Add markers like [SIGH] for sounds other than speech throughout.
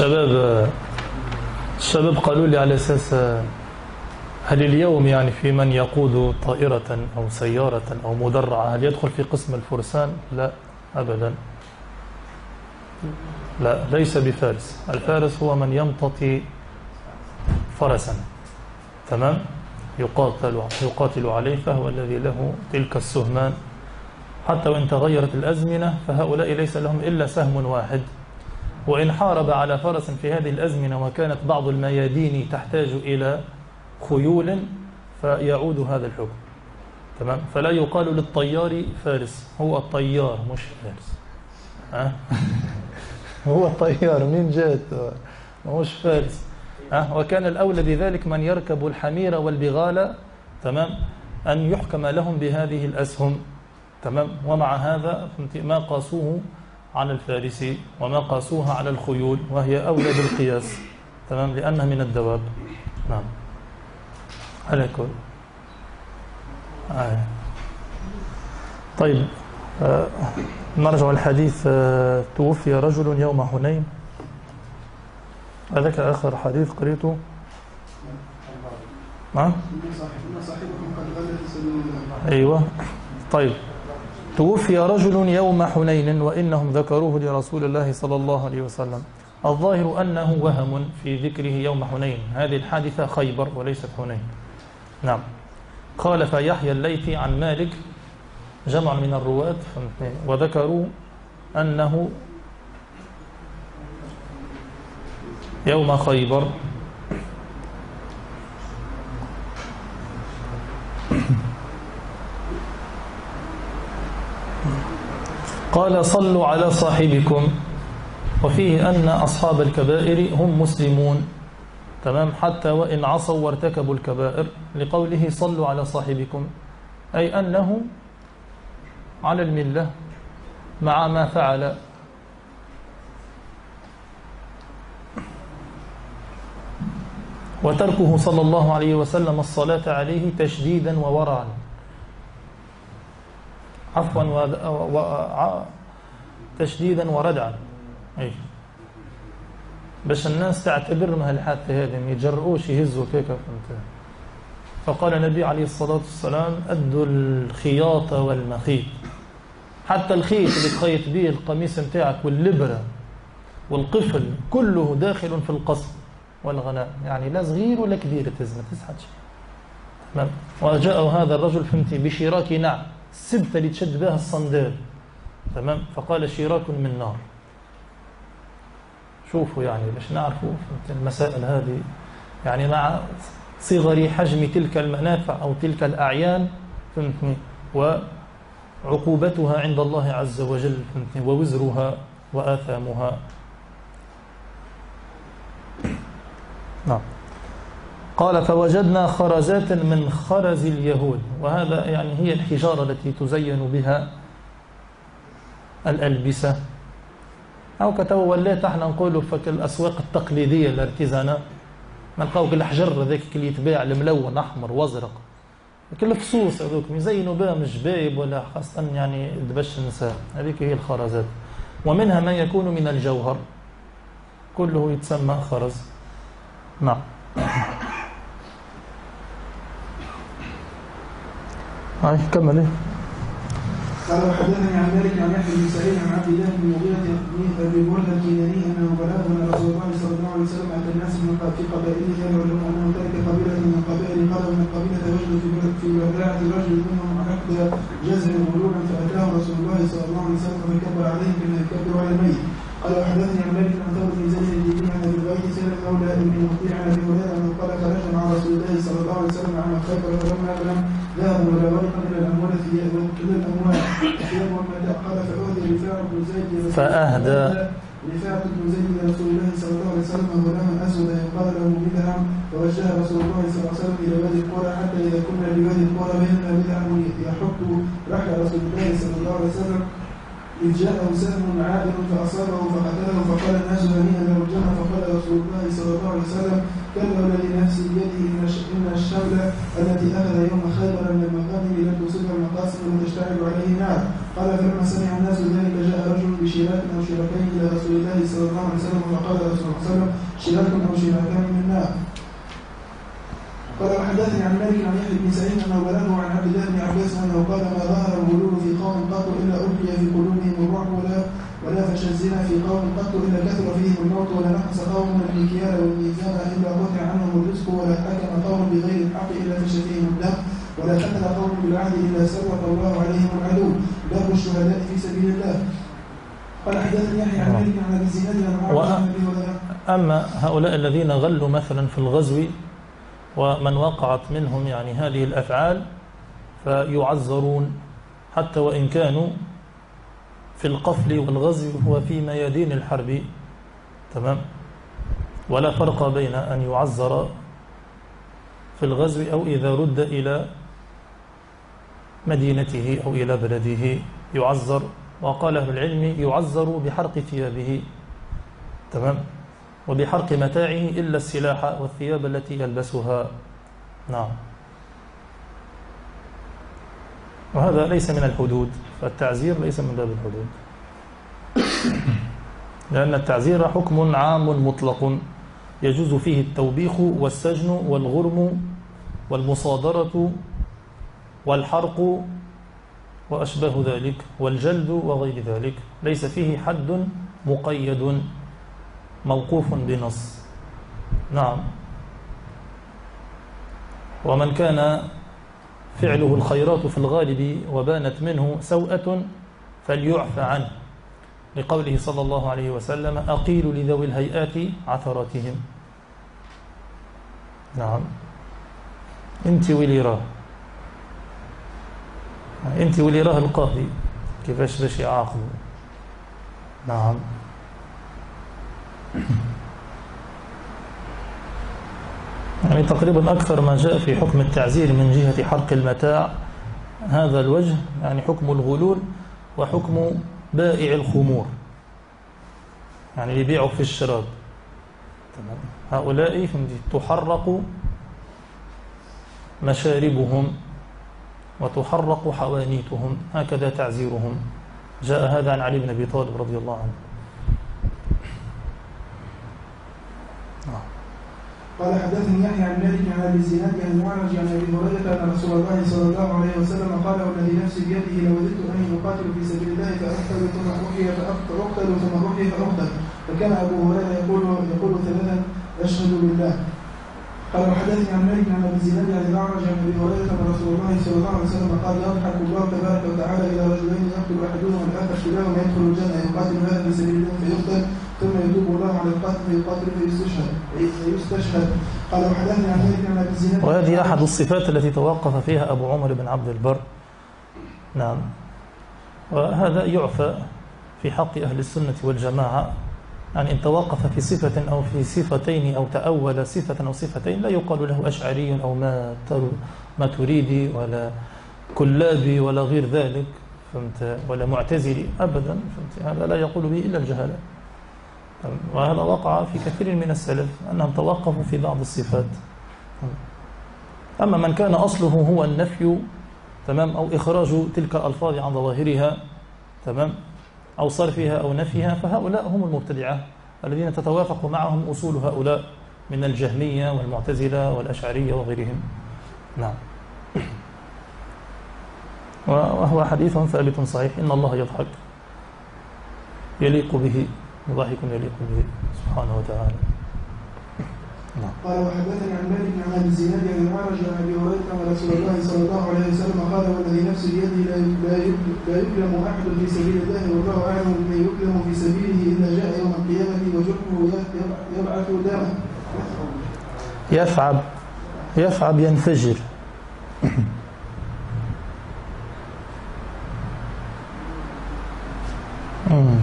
الشباب الشباب قالوا لي على أساس هل اليوم يعني في من يقود طائرة أو سيارة أو مدرعة هل يدخل في قسم الفرسان؟ لا أبدا. لا ليس بفارس. الفارس هو من يمتطي فرسا. تمام؟ يقاتل, يقاتل عليه فهو الذي له تلك السهمان. حتى وإن تغيرت الأزمنة فهؤلاء ليس لهم إلا سهم واحد. وإن حارب على فرس في هذه الأزمنة وكانت بعض الميادين تحتاج إلى خيول فيعود هذا الحكم. تمام؟ فلا يقال للطيار فارس هو الطيار مش فارس. أه؟ [LAUGHS] هو الطيار من جات؟ مش فارس. أه؟ وكان الأولى بذلك من يركب الحمير والبغال تمام؟ أن يحكم لهم بهذه الأسهم. تمام؟ ومع هذا ما قاسوه على الفارس وما قاسوها على الخيول وهي أولى بالقياس. تمام؟ لأنها من الدواب. نعم. على كل. آه. طيب آه. نرجع الحديث آه. توفي رجل يوم حنين. هذاك آخر حديث قريته. نعم أيوة. طيب. توفي رجل يوم حنين وإنهم ذكروه لرسول الله صلى الله عليه وسلم. الظاهر أنه وهم في ذكره يوم حنين. هذه الحادثة خيبر وليست حنين. نعم. قال فيحيى الليثي عن مالك جمع من الرواة وذكروا أنه يوم خيبر. قال صلوا على صاحبكم. وفيه أن أصحاب الكبائر هم مسلمون. تمام؟ حتى وإن عصوا وارتكبوا الكبائر لقوله صلوا على صاحبكم. أي أنه على الملة مع ما فعل. وتركه صلى الله عليه وسلم الصلاة عليه تشديدا وورعا. عفوا و... و... تشديدا وردعا. أي باش الناس تعتبر ما هالحادثة هذه ما يجرؤوش يهزوا كيك فهمت؟ فقال النبي عليه الصلاة والسلام أدوا الخياط والمخيط. حتى الخيط اللي تخيط به القميص نتاعك واللبرة والقفل كله داخل في القصب والغناء. يعني لا صغير ولا كبير تزمة تسحتش تمام. وجاء هذا الرجل فهمتي بشراك نعم السبتة اللي تشد بها الصندال تمام؟ فقال شراك من نار. شوفوا يعني باش نعرفوا المسائل هذه. يعني مع صغر حجم تلك المنافع أو تلك الأعيان فهمتني؟ وعقوبتها عند الله عز وجل فهمتني؟ ووزرها وآثامها. نعم. قال فوجدنا خرزات من خرز اليهود وهذا يعني هي الحجارة التي تزين بها الألبسة. أو كتو وليت إحنا نقولوا في الأسواق التقليدية الارتزانة نلقاو الحجر ذاك اللي يتباع الملون أحمر وأزرق. كل فصوص هذوك يزينوا بها مش جبايب ولا خاصة يعني دبش النساء هذيك هي الخرزات. ومنها ما يكون من الجوهر كله يتسمى خرز. نعم. هاي كمل. قال وحدثني عن مالك عن يحيى بن سعيد عن عبد الله بن مغيرة بن ابي برده الكياني انه بلغه ان رسول الله صلى الله عليه وسلم اتى الناس من في قبائله يعلم انه ترك قبيله من قبائل قال من قبيله رجل في بلد في وداعة رجل منهم عقد جزر مغلوبا فاتاه رسول الله صلى الله عليه وسلم فكبر عليه كما يكبر على الميت قال وحدثني عن مالك عن ثور بن زيد الديني عن ابي الغيث سلم مولى ابن مطيع عن ابي هريره انه قال خرج مع رسول الله صلى الله عليه وسلم عن خيبر فلما لم ذهب ولا ورقا إلى الاموال في إلى الاموال ثياب وما قال فاهدي رفاعه بن زيد فاهدى رفاعة بن زيد لرسول الله صلى الله عليه وسلم غلاما اسودا يقال له بدعا فوجه رسول الله صلى الله عليه وسلم إلى وادي القرى حتى اذا كنا بوادي القرى بيننا بدعا يحط رحل رسول الله صلى الله عليه وسلم إذ جاءه سهم عابر فأصابه فقتله فقال الناس هنيئا له الجنة فقال رسول الله صلى الله عليه وسلم كلا الذي نفسي بيده إن الشمل التي أخذ يوم خيبر من المقام لم تصبها المقاسم وتشتعل عليه نار قال فلما سمع الناس ذلك جاء رجل شراك أو شراكين إلى رسول الله صلى الله عليه وسلم فقال رسول الله صلى الله عليه وسلم شراك أو شراكان من النار قال وحدثني عن مالك عن يحيى بن سعيد انه بلغه عن عبد الله بن عباس انه قال ما ظهر الغلول في قوم قط الا القي في قلوبهم الرعب ولا ولا فشى الزنا في قوم قط الا كثر فيهم الموت ولا نقص قوم المكيال والميزان الا قطع عنهم الرزق ولا حكم قوم بغير الحق الا فشى فيهم الدم ولا قتل قوم بالعهد الا سلط الله عليهم العدو باب الشهداء في سبيل الله قال حدثني يحيى عن مالك عن ابي زناد عن و- عائشه عن ابي هريره أما هؤلاء الذين غلوا مثلا في الغزو ومن وقعت منهم يعني هذه الأفعال فيعذرون حتى وإن كانوا في القفل والغزو وفي ميادين الحرب. تمام؟ ولا فرق بين أن يعذر في الغزو أو إذا رد إلى مدينته أو إلى بلده. يعذر وقال أهل العلم يعذر بحرق ثيابه. تمام؟ وبحرق متاعه إلا السلاح والثياب التي يلبسها. نعم. وهذا ليس من الحدود. فالتعزير ليس من باب الحدود. [COUGHS] لأن التعزير حكم عام مطلق. يجوز فيه التوبيخ والسجن والغرم والمصادرة والحرق وأشباه ذلك والجلد وغير ذلك. ليس فيه حد مقيد. موقوف بنص. نعم. ومن كان فعله الخيرات في الغالب وبانت منه سوءة فليعفى عنه. لقوله صلى الله عليه وسلم أقيل لذوي الهيئات عثراتهم. نعم. أنت واللي راه. أنت واللي راه القاضي. كيفاش باش يعاقبه؟ نعم. يعني تقريبا أكثر ما جاء في حكم التعزير من جهة حرق المتاع هذا الوجه يعني حكم الغلول وحكم بائع الخمور يعني اللي يبيعوا في الشراب. هؤلاء تحرق مشاربهم وتحرق حوانيتهم هكذا تعزيرهم. جاء هذا عن علي بن أبي طالب رضي الله عنه. قال حدثني يحيى عن مالك عن أبي الزناد عن المعرج عن أبي هريرة أن رسول الله صلى الله عليه وسلم قال والذي نفسي بيده لوددت أني اقاتل في سبيل الله فأقتل ثم احيي فاقتل ثم احيي فاقتل فكان أبو هريرة يقول يقول ثلاثا أشهد بالله قال وحدثني عن مالك عن أبي الزناد عن المعرج عن أبي هريرة أن رسول الله صلى الله عليه وسلم قال يضحك الله تبارك وتعالى إلى رجلين يقتل أحدهما الآخر كلاهما يدخل الجنة يقاتل هذا في سبيل الله فيقتل فيقاتل فيستشهد فيستشهد قال وحدثني عن مالك عن أبي الزناد وهذه أحد الصفات التي توقف فيها أبو عمر بن عبد البر. نعم. وهذا يعفى في حق أهل السنة والجماعة يعني إن توقف في صفة أو في صفتين أو تأول صفة أو صفتين لا يقال له أشعري أو ما تر- ما تريدي ولا كلابي ولا غير ذلك. فهمت؟ ولا معتزلي. أبدا. فهمت؟ هذا لا يقول به إلا الجهالة. وهذا وقع في كثير من السلف أنهم توقفوا في بعض الصفات. أما من كان أصله هو النفي تمام أو إخراج تلك الألفاظ عن ظواهرها تمام أو صرفها أو نفيها فهؤلاء هم المبتدعة الذين تتوافق معهم أصول هؤلاء من الجهمية والمعتزلة والأشعرية وغيرهم. نعم. وهو حديث ثابت صحيح. إن الله يضحك يليق به. ضحك يليق به سبحانه وتعالى. نعم. قال وحدثني عن مالك عن أبي الزناد عن المعرج عن أبي هريرة أن رسول الله صلى الله عليه وسلم قال والذي نفسي بيده لا يكلم- أحد في سبيل الله والله أعلم بمن يكلم في سبيله إلا جاء يوم القيامة وجهه يب- يبعث دما يفعب يفعب ينفجر. [COUGHS] مم.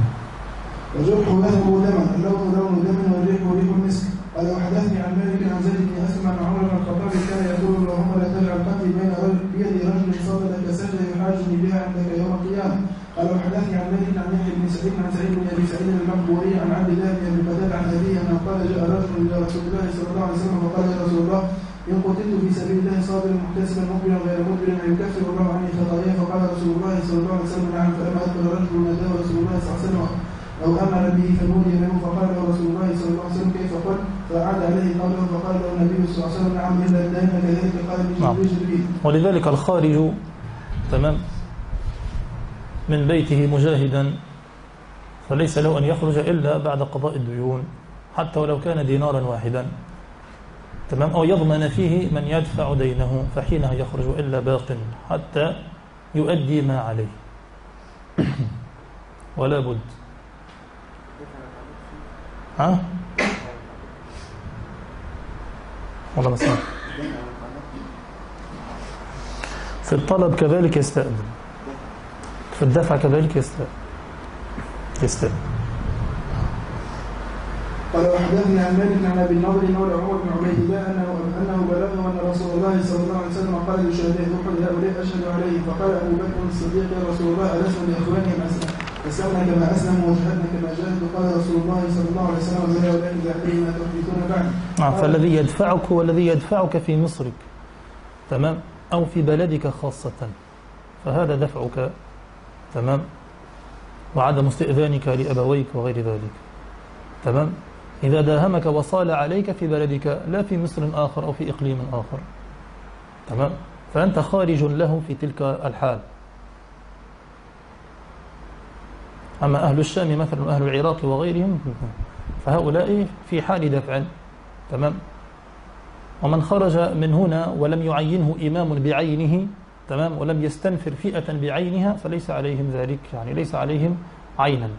وجرحه يذهب دما اللون لون دم والريح ريح المسك قال وحدثني عن مالك عن زيد بن أسلم عن عمر بن الخطاب كان يقول اللهم لا تجعل قتلي بين رجل بيد رجل صلى لك سجده يحاجني بها عندك يوم القيامة. قال وحدثني عن مالك عن يحيى بن سعيد عن سعيد بن أبي سعيد المقبوري عن عبد الله بن أبي قتاده عن أبيه أنه قال جاء رجل إلى رسول الله صلى الله عليه وسلم فقال يا رسول الله إن قتلت في سبيل الله صابرا محتسبا مقبلا غير مدبرا أيكفر الله عني خطاياي. فقال رسول الله صلى الله عليه وسلم نعم فلما أدبر رجل ناداه رسول الله صلى الله عليه وسلم أو أمر به فنودي له فقال له رسول الله صلى الله عليه وسلم كيف قلت فأعاد عليه قوله فقال له النبي صلى الله عليه وسلم نعم إلا الدائم كذلك قال نعم. جبريل. ولذلك الخارج تمام من بيته مجاهدا فليس له أن يخرج إلا بعد قضاء الديون حتى ولو كان دينارا واحدا. تمام؟ أو يضمن فيه من يدفع دينه فحينها يخرج إلا باق حتى يؤدي ما عليه. [CLEARS THROAT] ولا بد. ها؟ والله مسمع في الطلب كذلك يستأذن. في الدفع كذلك يستأذن. يستأذن. قال وحدثني عن مالك عن ابي النضر مولى عمر بن عبيد الله انه أنه بلغه أن رسول الله صلى الله عليه وسلم قال لشهداء احد هؤلاء أشهد عليه. فقال أبو بكر الصديق يا رسول الله السنا لاخوانهم اسلم اسلمنا كما اسلموا وجهدنا كما جاهدوا قال رسول الله صلى الله عليه وسلم من هؤلاء جاهدين ما تحدثون بعد. نعم فالذي يدفعك هو الذي يدفعك في مصرك. تمام؟ أو في بلدك خاصة. فهذا دفعك. تمام؟ وعدم استئذانك لأبويك وغير ذلك. تمام؟ إذا داهمك وصال عليك في بلدك لا في مصر آخر أو في إقليم آخر. تمام؟ فأنت خارج له في تلك الحال. أما أهل الشام مثلا أهل العراق وغيرهم فهؤلاء في حال دفع. تمام؟ ومن خرج من هنا ولم يعينه إمام بعينه تمام؟ ولم يستنفر فئة بعينها فليس عليهم ذلك يعني ليس عليهم عينا.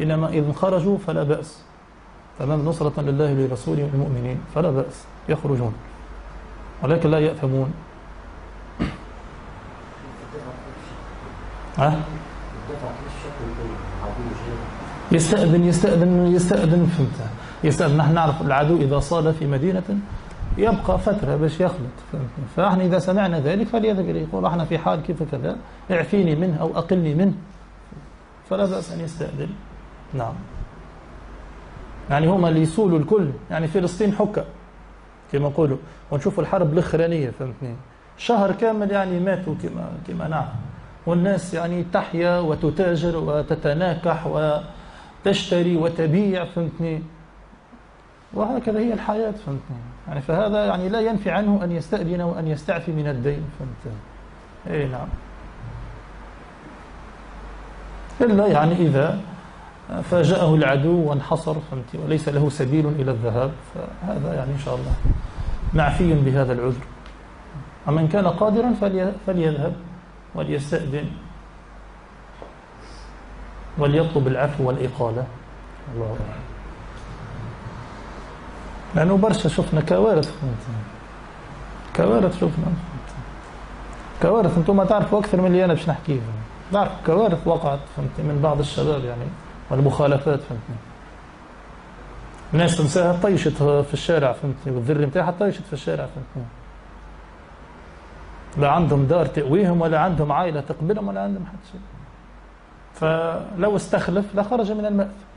إنما إذ خرجوا فلا بأس. تمام؟ نصرة لله ولرسوله والمؤمنين فلا بأس. يخرجون. ولكن لا يأثمون. ها؟ يستأذن يستأذن يستأذن فهمت. يستأذن. نحن نعرف العدو إذا صال في مدينة يبقى فترة باش يخلط فإحنا إذا سمعنا ذلك فليذهب إليه يقول إحنا في حال كيف كذا اعفيني منه أو أقلني منه. فلا بأس أن يستأذن. نعم. يعني هما اللي يسولوا الكل. يعني فلسطين حكة كما يقولوا ونشوف الحرب الأخرانية فهمتني. شهر كامل يعني ماتوا كما كما نعم والناس يعني تحيا وتتاجر وتتناكح وتشتري وتبيع فهمتني؟ وهكذا هي الحياة فهمتني؟ يعني فهذا يعني لا ينفي عنه أن يستأذن وأن يستعفي من الدين فهمتني؟ أي نعم. إلا يعني إذا فاجأه العدو وانحصر فهمتي وليس له سبيل إلى الذهاب فهذا يعني إن شاء الله معفي بهذا العذر. ومن كان قادرا فليذهب. وليستأذن. وليطلب العفو والإقالة. الله أعلم. لأنه برشا شفنا كوارث. كوارث شفنا. كوارث أنتم تعرفوا أكثر من اللي أنا باش نحكيه. تعرف كوارث وقعت فهمتني من بعض الشباب يعني والمخالفات فهمتني الناس تنساها طيشت في الشارع فهمتني والذر نتاعها طيشت في الشارع فهمتني لا عندهم دار تأويهم ولا عندهم عائلة تقبلهم ولا عندهم حد شيء. فلو استخلف لخرج من المأثم.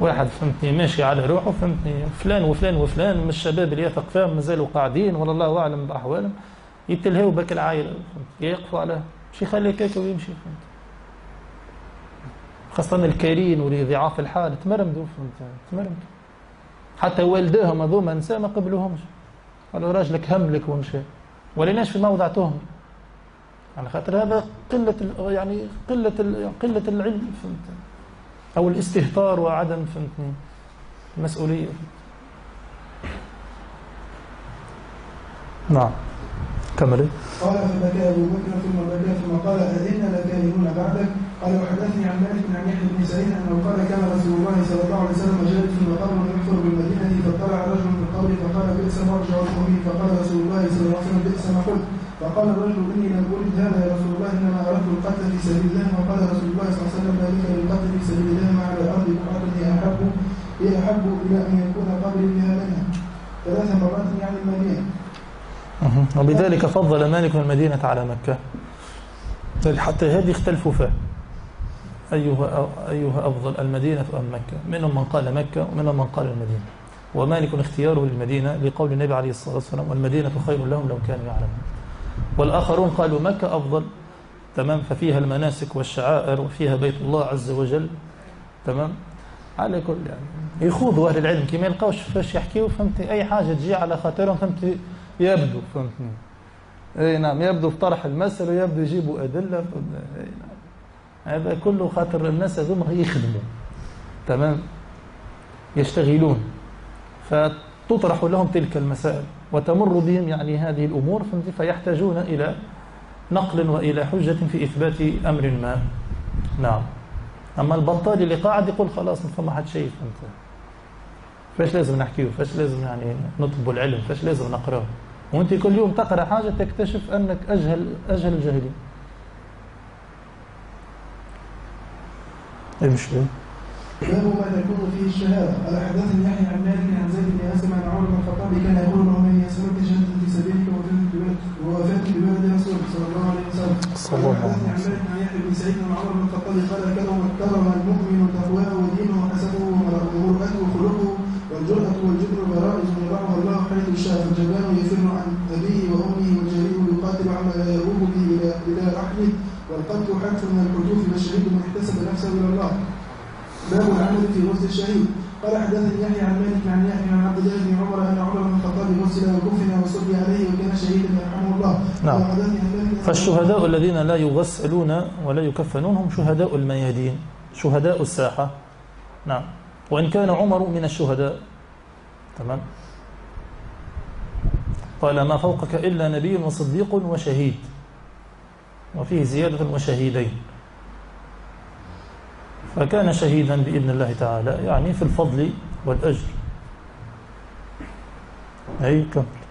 واحد فهمتني ماشي على روحه فهمتني. فلان وفلان وفلان من الشباب اللي يثق فيهم مازالوا قاعدين ولا الله أعلم بأحوالهم. يتلهوا بك العائلة يقفوا على شي يخلي هكاك ويمشي فهمت؟ خاصة الكارين واللي ضعاف الحال تمرمدوا فهمت؟ تمرمدوا. حتى والداهم هذوما نساء ما قبلوهمش. قالوا راجلك هملك ومشى. وليناش في موضع تهم. يعني خاطر هذا قلة يعني قلة قلة العلم. فهمت. أو الاستهتار وعدم فهمتني. المسؤولية. نعم. كمل قال فبكى أبو بكر ثم بكى ثم قال أئنا لكاهنون بعدك؟ قال وحدثني عن مالك عن يحيى بن سعيد أنه قال كان رسول الله صلى الله عليه وسلم جالس في مقام يحفر بالمدينة فطلع رجل بئس مرجع القوم فقال رسول الله صلى الله عليه وسلم بئس ما قلت. فقال الرجل إني لم ارد هذا يا رسول الله إنما أردت القتل في سبيل الله. وقال رسول الله صلى الله عليه وسلم ذلك للقتل في سبيل الله مع الأرض بقعدتي أحب هي أحب إلى أن يكون قبري بها منها. ثلاث مرات يعني المدينة. وبذلك فضل مالك المدينة على مكة. حتى هذه اختلفوا فيها. أيها, أيها أفضل المدينة أم مكة؟ منهم من قال مكة ومنهم من قال المدينة. ومالك اختياره للمدينة لقول النبي عليه الصلاة والسلام والمدينة خير لهم لو كانوا يعلمون. والآخرون قالوا مكة أفضل. تمام. ففيها المناسك والشعائر وفيها بيت الله عز وجل. تمام. على كل يعني يخوضوا أهل العلم. كي ما يلقاوش فاش يحكيوا فهمتي؟ أي حاجة تجي على خاطرهم فهمتي؟ يبدو فهمتني؟ أي نعم. يبدو في طرح المسألة ويبدو يجيبوا أي نعم. هذا كله خاطر الناس هذوما يخدموا. تمام. يشتغلون. فتطرح لهم تلك المسائل وتمر بهم يعني هذه فهمتي؟ فيحتاجون إلى نقل وإلى حجة في إثبات أمر ما. نعم. أما البطال اللي قاعد يقول خلاص ما فما حد شيء فهمت فاش لازم نحكيه فاش لازم يعني نطلب العلم؟ فاش لازم نقراه وأنت كل يوم تقرأ حاجة تكتشف أنك أجهل أجهل الجاهلين. إيه باب ما تكون فيه الشهادة. قال حدثني يحيى عن مالك عن زيد بن اسلم عن عمر بن الخطاب كان يقول له من يسلك جنة في سبيلك ووفاة ببلد رسولك صلى الله عليه وسلم. صلى الله عليه وسلم عن مالك عن يحيى بن سعيد عن عمر بن الخطاب قال كرم كرم المؤمن تقواه ودينه وحسبه ومرؤته وخلقه والجرأة والجبن برائز يضعها الله حيث شاء فالجبان يفر عن أبيه وأمه والجريء يقاتل عما لا يؤوب به إلى إلى رحله والقتل حتف من الحدوث والشهيد من احتسب نفسه إلى الله باب العمل في غسل الشهيد قال حدثني يحيى عن مالك عن يحيى عن عبد الله بن عمر ان عمر بن الخطاب غسل وكفن وصلي عليه وكان شهيدا يرحمه الله نعم. قال حدثني فالشهداء الذين لا يغسلون ولا يكفنون هم شهداء الميادين شهداء الساحة. نعم. وإن كان عمر من الشهداء. تمام. قال ما فوقك إلا نبي وصديق وشهيد. وفيه زيادة وشهيدين. فكان شهيدا بإذن الله تعالى يعني في الفضل والأجر. أي كمل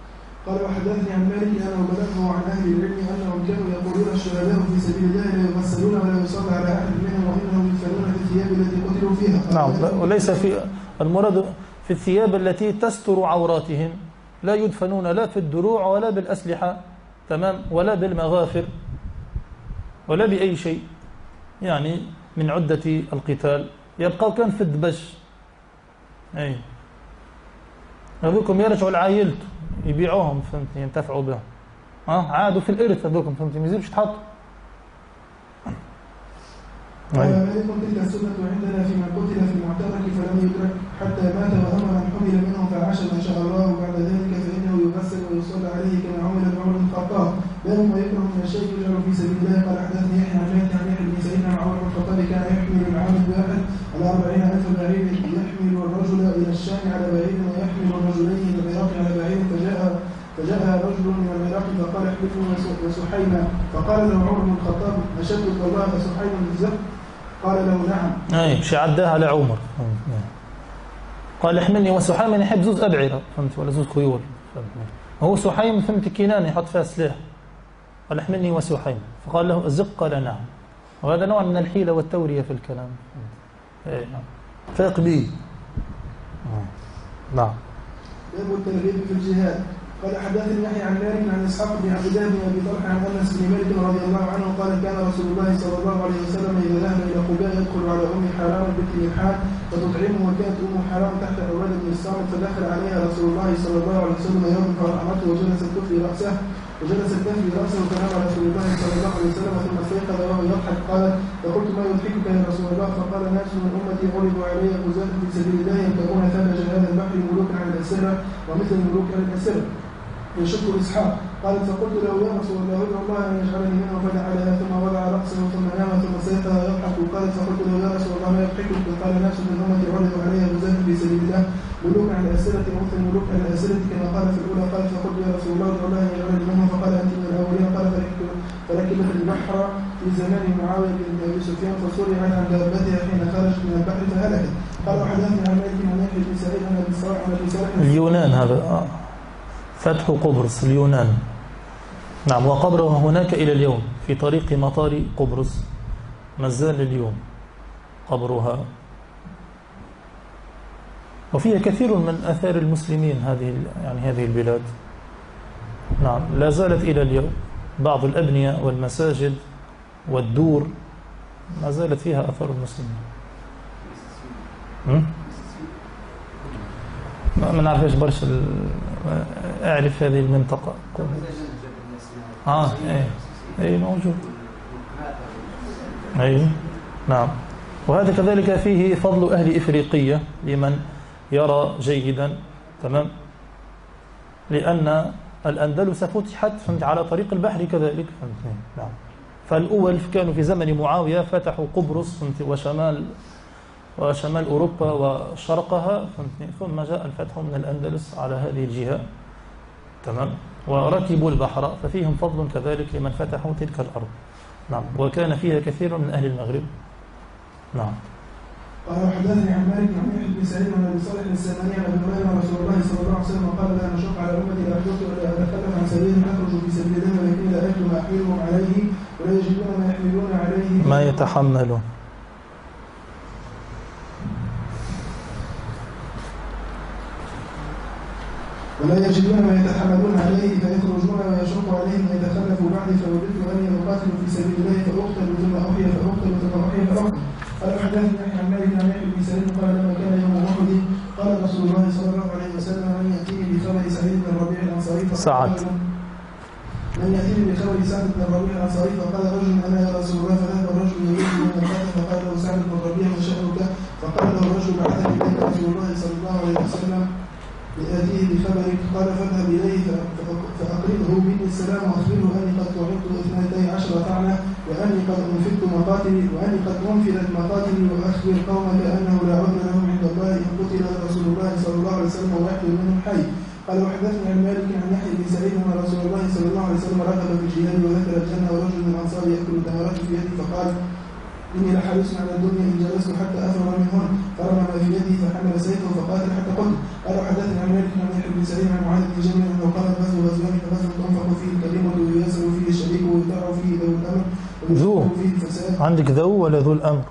قال وحدثني عن مالك انه بلغه عن أهل العلم أنهم كانوا يقولون الشهداء في سبيل الله لا يغسلون ولا يصلى على أحد منهم وإنهم يدفنون في الثياب التي قتلوا فيها. نعم وليس في المراد في الثياب التي تستر عوراتهم. لا يدفنون لا في الدروع ولا بالأسلحة تمام ولا بالمغافر ولا بأي شيء يعني من عدة القتال. يبقوا كان في الدبش. أي. هذوكم يرجعوا لعائلته يبيعوهم فهمتني؟ ينتفعوا بهم. ها؟ عادوا في الإرث هذوكم فهمتني؟ ما يزيدوش أي. مالك تلك السنة عندنا في من قتل في المعترك فلم يدرك حتى مات من حمل منه فعاش ما شاء الله. ذلك فإنه يغسل ويصلى عليه كما عمل بن الخطاب. باب ما يكره من الشيء يجعل في سبيل الله. قال حدثني يحيى عن مالك عن يحيى بن سعيد عن عمر بن الخطاب كان يحمل على ألف بعير يحمل الرجل إلى الشام على بعير ويحمل الرجلين إلى العراق على بعير فجاء فجاء رجل من احبسوا وسحيما فقال له عمر بن الخطاب أشدك الله فسحيما بالزق قال له نعم. أي شي عداها لعمر قال احملني. وسحيم يحب زوز ابعره فهمت؟ ولا زوز خيول هو سحيم فهمت؟ كنانه يحط فيها سلاح. قال احملني. وسحيم فقال له الزق قال نعم. وهذا نوع من الحيلة والتورية في الكلام اي نعم. فاق به نعم. باب الترغيب في الجهاد. قال حدثني يحيى عن مالك عن إسحاق بن عبد الله بن أبي طلحة عن أنس بن مالك رضي الله عنه قال كان رسول الله صلى الله عليه وسلم إذا ذهب إلى قباء يدخل على ام حرام بنت ملحان فتطعمه وكانت ام حرام تحت عباده بن الصامت فدخل عليها رسول الله صلى الله عليه وسلم يوم فرحمته وجلست تفلي رأسه وجلست تفلي رأسه فنام رسول الله صلى الله عليه وسلم ثم استيقظ وهو يضحك قال فقلت ما يضحكك يا رسول الله؟ فقال ناس من أمتي عرضوا علي غزاة في سبيل الله يركبون ثلج هذا البحر ملوكا على الأسرة ومثل الملوك على الأسرة. يشك إسحاق. قالت فقلت له يا رسول الله ادعو الله ان يجعلني منه فدعا لها ثم وضع رأسه ثم نام ثم استيقظ يضحك. قالت فقلت له يا رسول الله ما يضحكك؟ قال ناس من امتي عرضوا علي غزاة في سبيل الله. ملوك على الاسره ومثل الملوك على الاسره كما قال في الأولى. قالت فقلت يا رسول الله ادعو الله ان يجعلني منه فقال انت من الاولين قال فركبت البحر في زمان معاوية بن أبي سفيان فصرعت عن دابتها حين خرجت من البحر فهلكت. قال وحدثني عن مالك عن بن سعيد عن ابي صالح عن صالح اليونان هذا. آه. فتح قبرص اليونان. نعم وقبره هناك إلى اليوم في طريق مطار قبرص. ما زال اليوم قبرها. وفيها كثير من أثار المسلمين هذه يعني هذه البلاد. نعم لا زالت إلى اليوم. بعض الأبنية والمساجد والدور ما زالت فيها أثار المسلمين؟ ما نعرفش برشا اعرف هذه المنطقة. آه إيه. إيه موجود. أي نعم. وهذا كذلك فيه فضل أهل إفريقية لمن يرى جيدا. تمام؟ لأن الأندلس فتحت على طريق البحر كذلك. نعم. فالأول كانوا في زمن معاوية فتحوا قبرص وشمال وشمال أوروبا وشرقها ثم جاء الفتح من الأندلس على هذه الجهة. تمام؟ وركبوا البحر ففيهم فضل كذلك لمن فتحوا تلك الأرض. نعم. وكان فيها كثير من أهل المغرب. نعم. قال حدثني عن مالك عن يحيى بن سعيد عن أبي صالح الساماني عن هريرة رسول الله صلى الله عليه وسلم قال لا نشق على أمتي لا احدث ولا اتكلم عن سبيل اخرج في سبيل الله ولكن لا اجد ما احملهم عليه ولا يجدون ما يحملون عليه. ما يتحملون. ولا يجدون ما يتحملون عليه فيخرجون ويشق عليهم ويتخلفوا بعدي فوددت اني اقاتل في سبيل الله فاقتل ثم أحيا فاقتل ثم أحيا. فاقتل قال حدثني يحيى عن مالك عن يحيى بن سعيد قال لما كان يوم أحد قال رسول الله صلى الله عليه وسلم من يأتيني بخبر سعيد بن الربيع الأنصاري. سعد. من يأتيني بخبر سعد بن الربيع الأنصاري. فقال رجل أنا يا رسول الله فذهب الرجل يريد من الفتح فقال له سعد بن الربيع ما شانك فقال له الرجل بعثني إليك رسول الله صلى الله عليه وسلم. لآتيه بخبرك قال فاذهب إليه فأقرضه مني السلام وأخبره أني قد طعمت اثنتي عشر طعنة وأني قد أنفدت مقاتلي وأني قد أنفدت مقاتلي وأخبر قومك أنه لا عذر لهم عند الله إن قتل رسول الله صلى الله عليه وسلم ويحيى منهم حي قال وحدثني عن مالك عن يحيى بن سعيد أن رسول الله صلى الله عليه وسلم رغب في الجهاد وذكر الجنة ورجل من الأنصار يأكل التمرات في يده فقال إني لحريص على الدنيا إن جلست حتى أفرغ منهن. فرمى ما في يده فحمل سيفه فقاتل حتى قتل. قال حدثني عن مالك عن يحيى بن سعيد عن معاذ بن جبل أنه قال الغزو غزوان فغزو تنفق فيه الكلمة ويسر فيه الشريك ويطاع فيه ذو الأمر. ذو. عندك ذو ولا ذو الأمر؟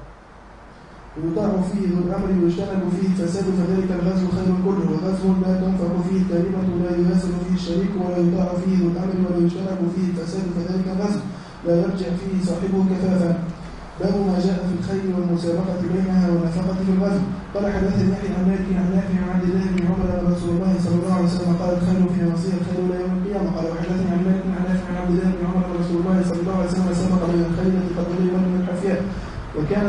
ويطاع فيه ذو الأمر ويجتنب فيه الفساد فذلك الغزو خير كله. وغزو لا تنفق فيه الكلمة ولا ييسر فيه الشريك ولا يطاع فيه ذو الأمر ولا يجتنب فيه الفساد فذلك الغزو. لا يرجع فيه صاحبه كفافا باب ما جاء في الخير والمسابقة بينها والنفقة في الغزو قال حدثني يحيى عن مالك عن نافع عن عبد الله بن عمر أن رسول الله صلى الله عليه وسلم قال الخير في نصير الخير إلى يوم القيامة. قال وحدثني عن مالك عن نافع عن عبد الله بن عمر أن رسول الله صلى الله عليه وسلم سبق بين الخير التي قد من الحفياء وكان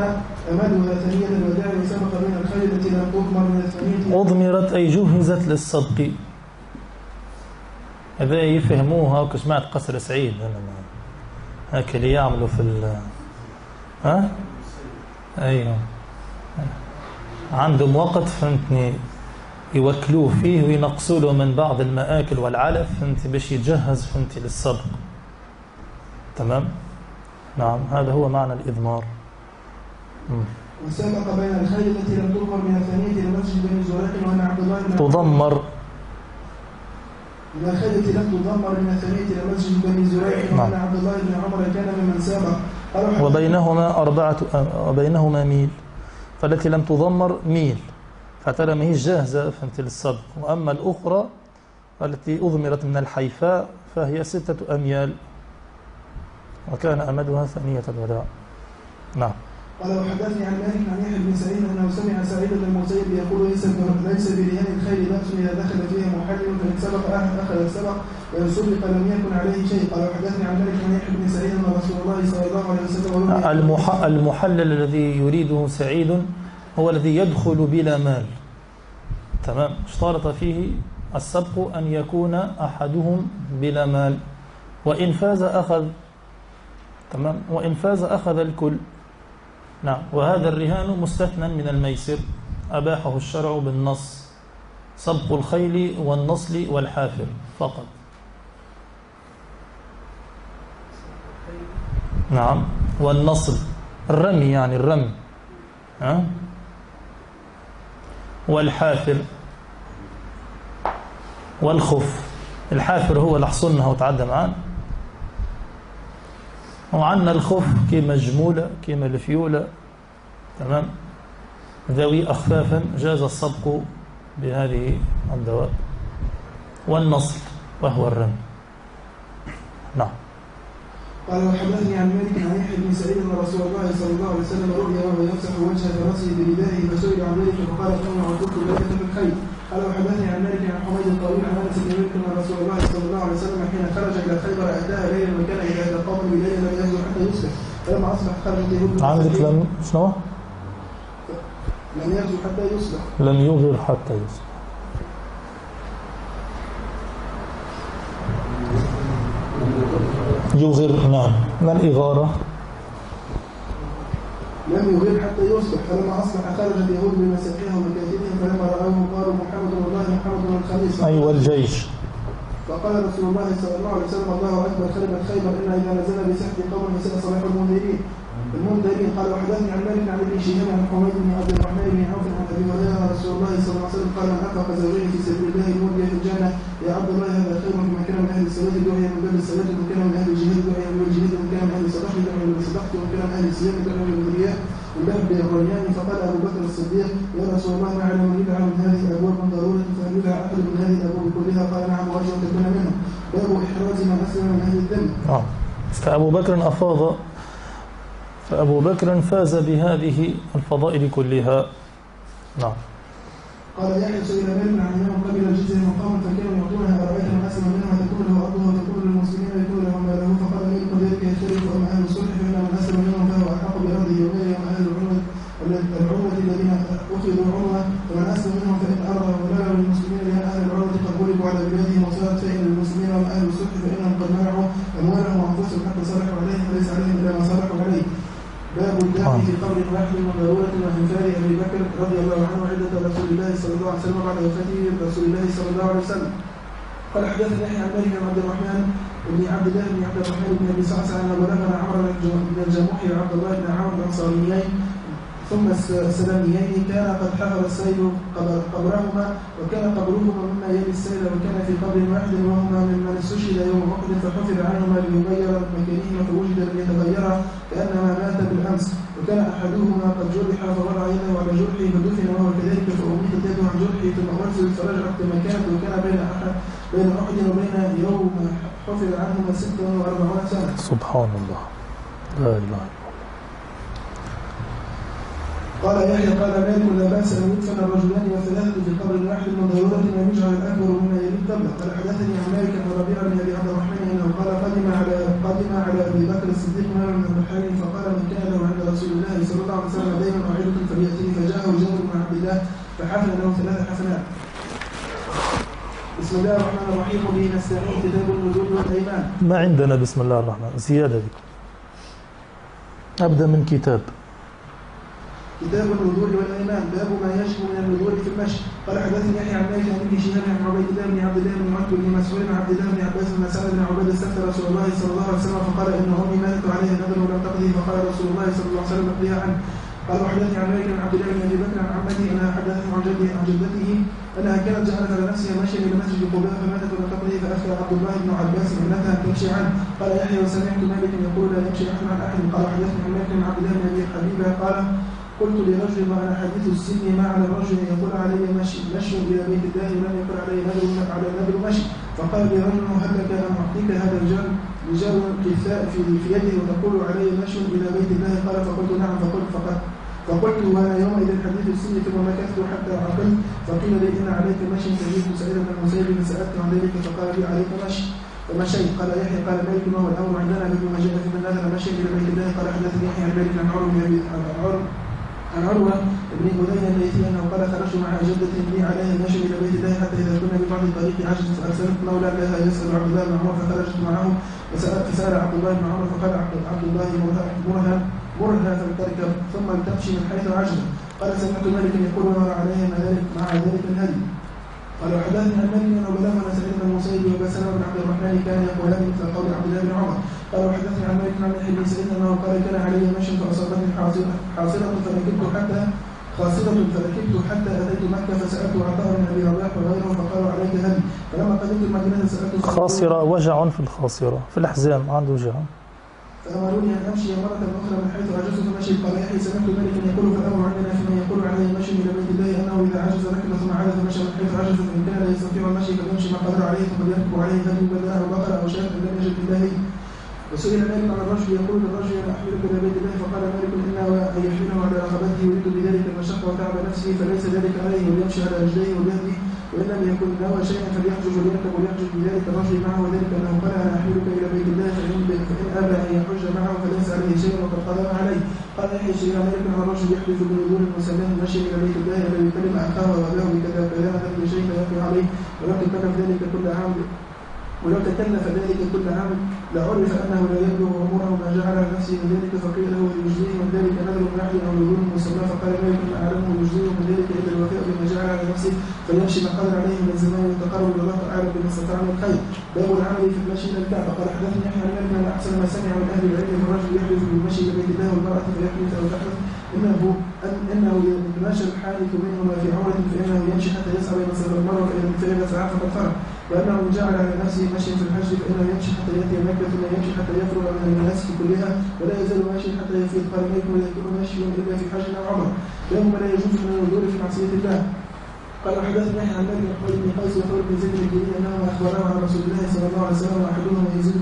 امدها ثنية الوداع وسبق بين الخير التي لم تضمر من الثنية. أضمرت أي جهزت للصدق. هذا يفهموها وكسمعت قصر سعيد. هاك اللي يعملوا في ها؟ أيوه. عندهم وقت فهمتني يوكلوه فيه وينقصوا له من بعض المآكل والعلف فهمتي باش يتجهز فهمتي للصدق. تمام؟ نعم هذا هو معنى الإضمار. وسبق بين الخير التي لم تضمر من الثنيه إلى مسجد بني زريق وأن عبد الله بن تضمر. إلى الخير التي لم تضمر من الثنيه إلى مسجد بني زريق وأن نعم. عبد الله بن عمر كان ممن وحدثني- وبينهما أربعة وبينهما ميل فالتي لم تضمر ميل فترى ما هي جاهزة فهمت للصدق وأما الأخرى التي أضمرت من الحيفاء فهي ستة أميال وكان أمدها ثانية الوداع. نعم. قال وحدثني عن مالك عن يحيى بن سعيد أنه سمع سعيد بن المسيب يقول ليس ليس برهان الخير بأس إذا دخل فيها محرم فإن سبق أحد أخذ السبق وإن سبق لم يكن عليه شيء. قال وحدثني عن مالك عن يحيى بن سعيد أن رسول الله صلى الله عليه وسلم المح... المحلل الذي يريده سعيد هو الذي يدخل بلا مال. تمام. اشترط فيه السبق أن يكون أحدهم بلا مال. وإن فاز أخذ تمام. وإن فاز أخذ الكل نعم. وهذا الرهان مستثنى من الميسر. أباحه الشرع بالنص. سبق الخيل والنصل والحافر فقط. نعم. والنصل. الرمي يعني الرمي. ها؟ والحافر. والخف. الحافر هو اللي حصلنا وتعدى معانا. وعندنا الخف كيما الجمولة كيما الفيولة. تمام؟ ذوي أخفافا جاز السبق بهذه الدواب والنصل وهو الرمي نعم. قال وحدثني عن مالك عن يحيى بن سعيد أن رسول الله صلى الله عليه وسلم رؤيا وهو يمسح وجه فرسه بردائه فسئل عن ذلك فقال إنه عدت ذلك في الخير قال وحدثني عن مالك عن حميد الطويل عن أنس بن مالك أن رسول الله صلى الله عليه وسلم عندك لم شنو؟ لم يغزو حتى يصبح. لم يغر حتى يصبح. يغر نعم. ما الإغارة؟ لم يغيب حتى يصبح. فلما أصبح خرجت يهود بمساكنهم ومكاتبهم فلما راوه قالوا محمد والله محمد الخميس أيوة الجيش فقال رسول الله صلى الله عليه وسلم الله أكبر خربت خيبر إن إذا نزل بسحب قوم يسال صلاح المنذرين. المنذرين قال وحدثني عن مالك عن ابن شهاب عن حميد بن عبد الرحمن بن عوف عن أبي هريرة رسول الله صلى الله عليه وسلم قال من انفق زوجين في سبيل الله المولي في الجنة. يا عبد الله هذا خير مما كان من أهل الصلاة دعي من باب الصلاة ومن كان من أهل الجهاد دعي من الجهاد ومن كان من أهل الصدقه دعي من الصدقه ومن كان من أهل الصيام دعي من الرياء من باب الريان فقال أبو بكر الصديق يا رسول الله ما على من يدعى من هذه من كلها؟ قال نعم تكون منه باب إحراز من اسلم من الذنب. آه. فأبو بكر أفاض. فأبو بكر فاز بهذه الفضائل كلها. نعم. قال يحيى مالك عن إمام قبل الجزية من قوم فكانوا يعطونها ارايت من اسلم منها تكون له ارضه وتكون للمسلمين ويكون له ماله فقال مالك ذلك يختلف اما أهل الصلح فان من اسلم منهم فهو احق بارضه وغيره اما أهل العنوة العنوة الذين اخذوا عنوة فمن اسلم منهم فان ارضه وماله للمسلمين لأن أهل العنوة قد غلبوا على بلادهم وصارت فيئا للمسلمين واما أهل الصلح فانهم قد منعوا اموالهم وانفسهم حتى صالحوا عليهم وليس عليهم الا ما صالحوا عليه باب الدم في قبر واحد وضروره وانفار ابي بكر رضي الله عنه عده رسول الله صلى الله عليه وسلم بعد وفاته رسول الله صلى الله عليه وسلم. قال حدثني يحيى عن مالك عبد الرحمن بن عبد الله بن عبد الرحمن بن أبي صعصع أن بلغنا عمرو بن الجموح وعبد الله بن عمرو الانصاريين ثم السلميين كان قد حفر السيل قبر قبرهما وكان قبرهما مما يلي السيل وكان في قبر واحد وهما ممن استشهد يوم أحد فحفر عنهما ليغير مكانهما فوجد لم يتغيرا كأنما مات بالأمس. وكان أحدهما قد جرح فوضع يده على جرحه فدفن وهو كذلك فأميتت يده عن جرحه ثم ارسل فرجعت كما كانت وكان بين احد بين أحد وبين يوم حفر عنهما 46 سنة. سبحان الله. لا إله إلا الله. قال يحيى قال مالك لا بأس أن يدفن الرجلان والثلاثه في قبر واحد من ضروره ان يجعل الأكبر مما يلي القبله قال حدثني عن مالك عن ربيع بن أبي عبد الرحمن أنه قال قدم على قدم على أبي بكر الصديق مال من البحرين فقال من كان له عند رسول الله صلى الله عليه وسلم دين واحدة فليأتيه. فجاءه جابر بن عبد الله فحفن له ثلاث حسنات. بسم الله الرحمن الرحيم. وبه نستعين كتاب النزول والأيمان. ما عندنا بسم الله الرحمن زيادة. دي أبدأ من كتاب. كتاب النذور والأيمان باب ما يجب من النذور في المشي. قال حدثني يحيى عن مالك عن ابن شهاب عن عبيد الله بن عبد الله بن عتب بن مسعود عن عبد الله بن عباس بن سعد بن عبيد استفتى رسول الله صلى الله عليه وسلم فقال ان امي ماتت عليها نذر ولم تقضه فقال رسول الله صلى الله عليه وسلم اقضيها عنه قال وحدثني عن مالك عن عبد الله بن أبي بكر عن عمته انها حدثته عن جده عن جدته أنها كانت جعلت على نفسها مشيا إلى مسجد قباء فماتت ولم تقضه. فافتى عبد الله بن عباس ابنتها تمشي عنه. قال يحيى وسمعت مالك يقول لا يمشي أحد عن أحد. قال حدثني عن مالك عن عبد الله بن أبي حبيبة قال قلت لرجل وأنا حديث السن ما على الرجل يقول علي مشي مشي إلى بيت الله ولم يقل علي نذر على نذر مشي. فقال لي رجل هل لك أن أعطيك هذا الجر رجال كثاء في في يده وتقول علي مشي إلى بيت الله. قال فقلت نعم. فقلت فقد فقلت وأنا يومئذ حديث السن ثم مكثت حتى عقلت. فقيل لي إن عليك مشي سجدت سعيد بن المسيب فسألت عن ذلك فقال لي عليك مشي. فمشيت. قال يحيى. قال مالك ما هو الأمر عندنا. مثل ما جاء في من نذر مشي إلى بيت الله. قال حدثني يحيى عن مالك عن عمرو بن عمرو عن عروة بن هذيل الليثي أنه قال خرجت مع جدة لي عليها المشي إلى بيت الله حتى إذا كنا ببعض الطريق عجز فأرسلت مولى لها يسأل عبد الله بن عمر فخرجت معه فسأل عبد الله بن عمر فقال عبد الله مرها مرها فلتركب ثم لتمشي من حيث عجز قال سمعت مالك يقول ومر عليها مع ذلك مع ذلك الهدي قال وحدثني عن مالك أنه بلغنا سعيد بن المسيب وبسلمة بن عبد الرحمن كان يقولان مثل قول عبد الله بن عمر قال وحدثني عن مالك عن يحيى بن سعيد أنه قال كان علي مشي فاصابتني حاصره حاصره فركبت حتى خاصرة فركبت حتى أتيت مكة فسالت عطاء بن ابي رباح وغيره فقالوا عليك هدي فلما قدمت المدينة سالت خاصرة وجع في الخاصرة في الأحزان عنده وجع. فأمروني أن أمشي مرة أخرى من حيث عجزت فمشي قال يحيى سمعت مالكا يقول فالامر عندنا فيما يقول عليه المشي إلى بيت الله أنه إذا عجز ركب ثم عاد فمشى من حيث عجز فإن كان لا يستطيع المشي فليمشي. ما قدر عليه ثم ليركب عليه هدي بدنه أو بقرة أو شاة لم يجد الا هي وسئل مالك عن الرجل يقول للرجل أنا أحملك إلى بيت الله. فقال مالك أنا أن يحمله على رقبته يريد بذلك المشقة وتعب نفسه فليس ذلك عليه وليمشي على رجليه وبيده وإن لم يكن نوى شيئا فليحجج وليركب وليحجج بذلك الرجل معه وذلك أنه قال أنا أحملك إلى بيت الله فإن فإن أبى أن يحج معه فليس عليه شيء وقد قدم عليه. قال يحيى الشيخ مالك على الرجل يحدث بنذور مسلم مشي إلى بيت الله الذي يكلم أخاه وأباه بكذا وكذا هذا شيء فيقي عليه ولم تكلف ذلك كل عام ولو تكلف ذلك كل عام لعرف أنه لا يبلغ عمره ما جعل نفسه من ذلك فقيل له يجزيه من ذلك نذر نحل أو نذور مسمى فقال مالك ما أعلمه يجزيه من ذلك إلا الوفاء بما جعل على نفسه فيمشي ما قدر عليه من الزمان ويتقرب إلى الله تعالى بما استطاع من الخير باب العمل في المشي إلى الكعبة. قال حدثني يحيى مالك أن أحسن ما سمع من أهل العلم ان الرجل يحدث بالمشي إلى بيت الله والمرأة فيحدث أو تحدث انه إنه يتماشى الحادث منهما في عمره فإنه يمشي حتى يسعى بين الصفا والمروه فاذا سعى فقد فرغ وأنه جعل على نفسه مشيا في الحج فإنه يمشي حتى يأتي مكة ثم يمشي حتى يفرغ من المناسك كلها ولا يزال ماشيا حتى يفيض قال ولا يكون ماشيا إلا في حج أو عمر لهم لا يجوز من النزول في معصية الله قال يحيى عن مالك بن قيس وثور بن زيد الجليل انهما اخبراه عن رسول الله صلى الله عليه وسلم واحدهما يزيد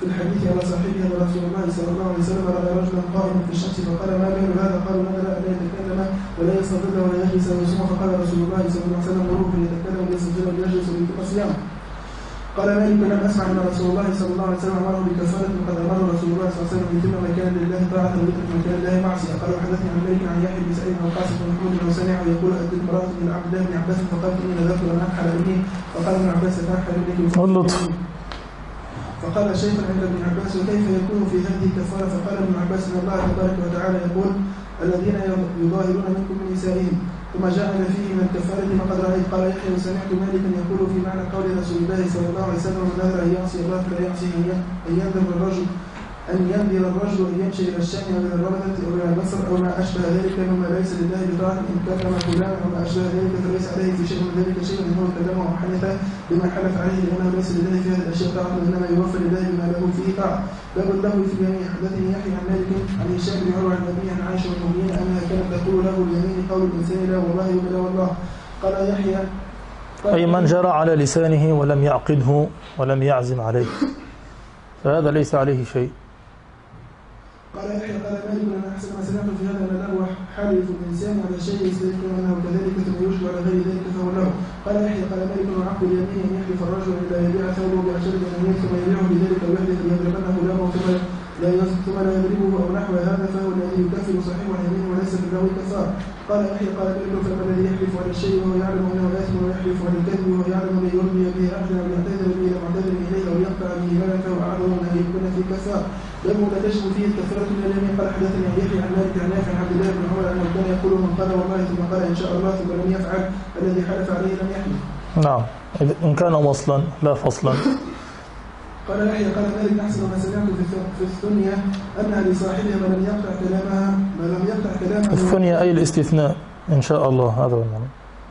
في الحديث على صاحبه ان رسول الله صلى الله عليه وسلم راى رجلا قائما في الشمس فقال ما بال هذا قالوا نزل ان يتكلم ولا يستظل ولا يجلس ويصوم فقال رسول الله صلى الله عليه وسلم مروه ويجلس ويتم صيامه قال مالك لم اسمع ان رسول الله صلى الله عليه وسلم أمره بكفارة وقد امره رسول الله صلى الله عليه وسلم بيتم ما كان لله طاعة ويترك ما كان لله معصية. قال وحدثني عن مالك عن يحيى بن سعيد وقاسم بن محمود بن سمع ويقول اتي امرأة من عبد الله بن عباس فقالت إني نذرت ان انحل ابني فقال ابن عباس تنحل ابنك فقال شيخ عند ابن عباس وكيف يكون في هذه الكفارة؟ فقال ابن عباس إن الله تبارك وتعالى يقول الذين يظاهرون منكم من نسائهم. ثم جعل فيه من الكفارة ما قد رأيت. قال يحيى وسمعت مالكا يقول في معنى قول رسول الله صلى الله عليه وسلم أن يعصي الله فلا يعصي أن ينذر الرجل. أن ينذر الرجل أن يمشي إلى الشام أو إلى الرملة أو إلى مصر أو ما أشبه ذلك مما ليس لله بطاعة إن فلان أو ما أشبه ذلك فليس عليه في شيء من ذلك شيء. هو كلمه وحنث بما حلف عليه لأنه ليس لله في هذه الأشياء طاعة وإنما يوفى لله بما له فيه طاعة. باب له في اليمين حدثني يحيى عن مالك عن هشام بن عروة عن أبي عن عائشة والمؤمنين أنها كانت تقول له اليمين قول الإنسان لا والله ولا والله قال يحيى أي من جرى على لسانه ولم يعقده ولم يعزم عليه. فهذا ليس عليه شيء. قال يحيى قال مالك أنا أحسن ما سمعت في هذا له حالف الانسان على شيء يستذكر انه كذلك ثم يشبع على غير ذلك فهو له. قال يحيى قال مالك وعقد اليمين أن يحلف الرجل الا يبيع ثوبه بعشرة دنانير ثم يبيعه بذلك أو يحلف ليضربنه له ثم لا ثم لا يضربه أو نحو هذا فهو الذي يكفر صحيح اليمين وليس في الله كفار. قال يحيى قال مالك فما الذي يحلف على الشيء وهو يعلم أنه اثم ويحلف على الكذب وهو يعلم أن يرمي به احدا أو يعتذر به لم يعتذر إليه أو يقطع به مالا فهو اعظم من أن يكون في كفار. لا تجب فيه الكفاره من اليمين. قال حدثني عن يحيى عن مالك عن نافع عن عبد الله بن عمر انه كان يقول من قال والله ثم قال إن شاء الله ثم لم يفعل الذي حلف عليه لم يحلف. نعم. إن كان وصلا لا فصلا. قال يحيى قال مالك أحسن ما سمعت في الثنيا انها لصاحبها ما لم يقطع كلامها ما لم يقطع كلامها الثنيا أي الاستثناء؟ إن شاء الله. هذا هو المعنى.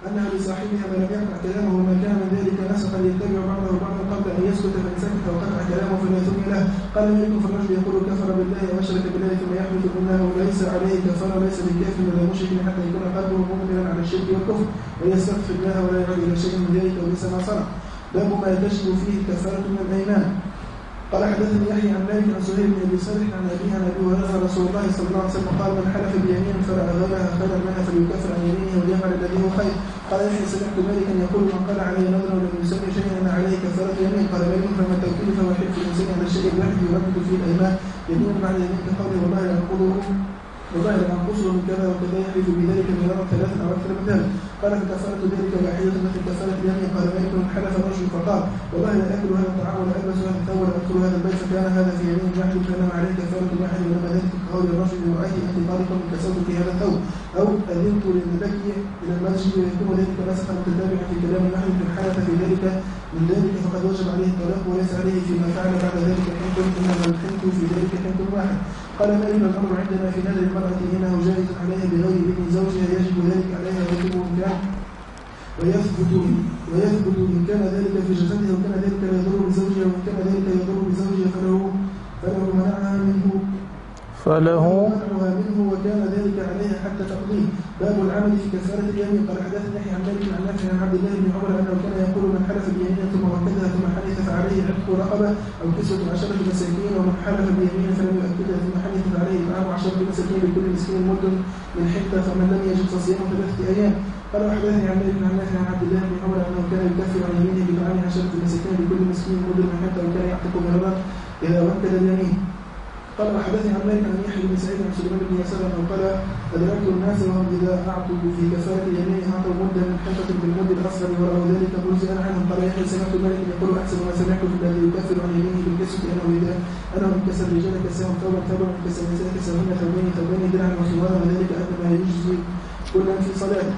انها لصاحبها ما لم يقطع كلامه وما كان من ذلك نسقا يتبع بعضه بعضا قبل أن يسكت قال مالك فالرجل يقول كفر بالله وأشرك بالله ثم يحلف انه ليس عليه كفاره ليس بكافر ولا مشرك حتى يكون قلبه مؤمنا على الشرك والكفر ويستغفر الله ولا يعود إلى شيء من ذلك وليس ما صنع. باب ما تجب فيه الكفاره من الأيمان. قال حدثني يحيى عن مالك عن سهيل بن أبي صالح عن أبيه عن أبي هريرة رسول الله صلى الله عليه وسلم قال من حلف بيمين فلا غيرها خيرا منها فليكفر عن يمينه وليعمل الذي هو خير. قال يحيى سمعت مالكا يقول من قال عليه نظرا ولم يسمي شيئا عليه كفاره يمين قال مالك فما التوكيل فهو حلف الانسان على الشيء الواحد يردد فيه الأيمان. يمين بعد يمين كقوله والله ينقضه والله لم انقصه من كذا وكذا يحلف بذلك مرارا ثلاثا أو أكثر من ذلك. قال فكفاره ذلك واحدة مثل كفاره اليمين قال من حلف الرجل فقال لا أكل هذا الطعام ولا ألبس هذا الثوب ولا ادخل هذا البيت فكان هذا في يمين يحلف فانما عليه كفاره واحد ولما ذلك كقول الرجل لرعيه انت طالق كسوت في هذا الثوب أو أذنت للمبكي إلى المسجد ويكون ذلك مسخا متتابعا في كلام المحلف من حلف في ذلك من ذلك فقد وجب عليه الطلاق وليس عليه فيما فعل بعد ذلك حنت إنما الحنت في ذلك حنت واحد. قال مالك الأمر عندنا في نذر المرأة انه جائز عليها بغير اذن زوجها يجب ذلك عليها ويجب ان كان ويثبت ويثبت إن كان ذلك في جسدها وكان ذلك لا يضر بزوجها وإن كان ذلك يضر بزوجها فله فله منعها منه فله منعها منه وكان ذلك عليها حتى تقضيه. باب العمل في كفاره اليمين قال حدثني يحيى عن مالك عن نافع عن عبد الله بن عمر أنه كان يقول من حلف بيمين ثم وكدها ثم حنث رقبة أو كسوة عشرة مساكين ومن حلف بيمين فلم يؤكدها ثم حنث فعليه اطعام عشرة مساكين لكل مسكين مد من حتة فمن لم يجد فصيام ثلاثة أيام. قال وحدثني عن مالك عن عبد الله بن عمر أنه كان يكفر عن يمينه بطعام عشرة مسكين لكل مسكين مدر حتى وكان يعتق مرضا إذا وكل اليمين قال وحدثني عن مالك عن يحيى بن سعيد عن سليمان بن يسار أنه قال أدركت الناس وهم إذا أعطوا في كفارة يمين اعطوا مدا من حنطه بالمد الأصغر ورأوا ذلك مجزئا عنهم. قال يحيى سمعت مالك يقول أحسن ما سمعت في الذي يكفر عن يمينه بالكسب انه إذا انه انكسر رجال كساهم ثوبا ثوبا انكسر نساء كساهن ثوبين ثوبين درعا وخوارا وذلك ادنى ما يجزي كلا في صلاته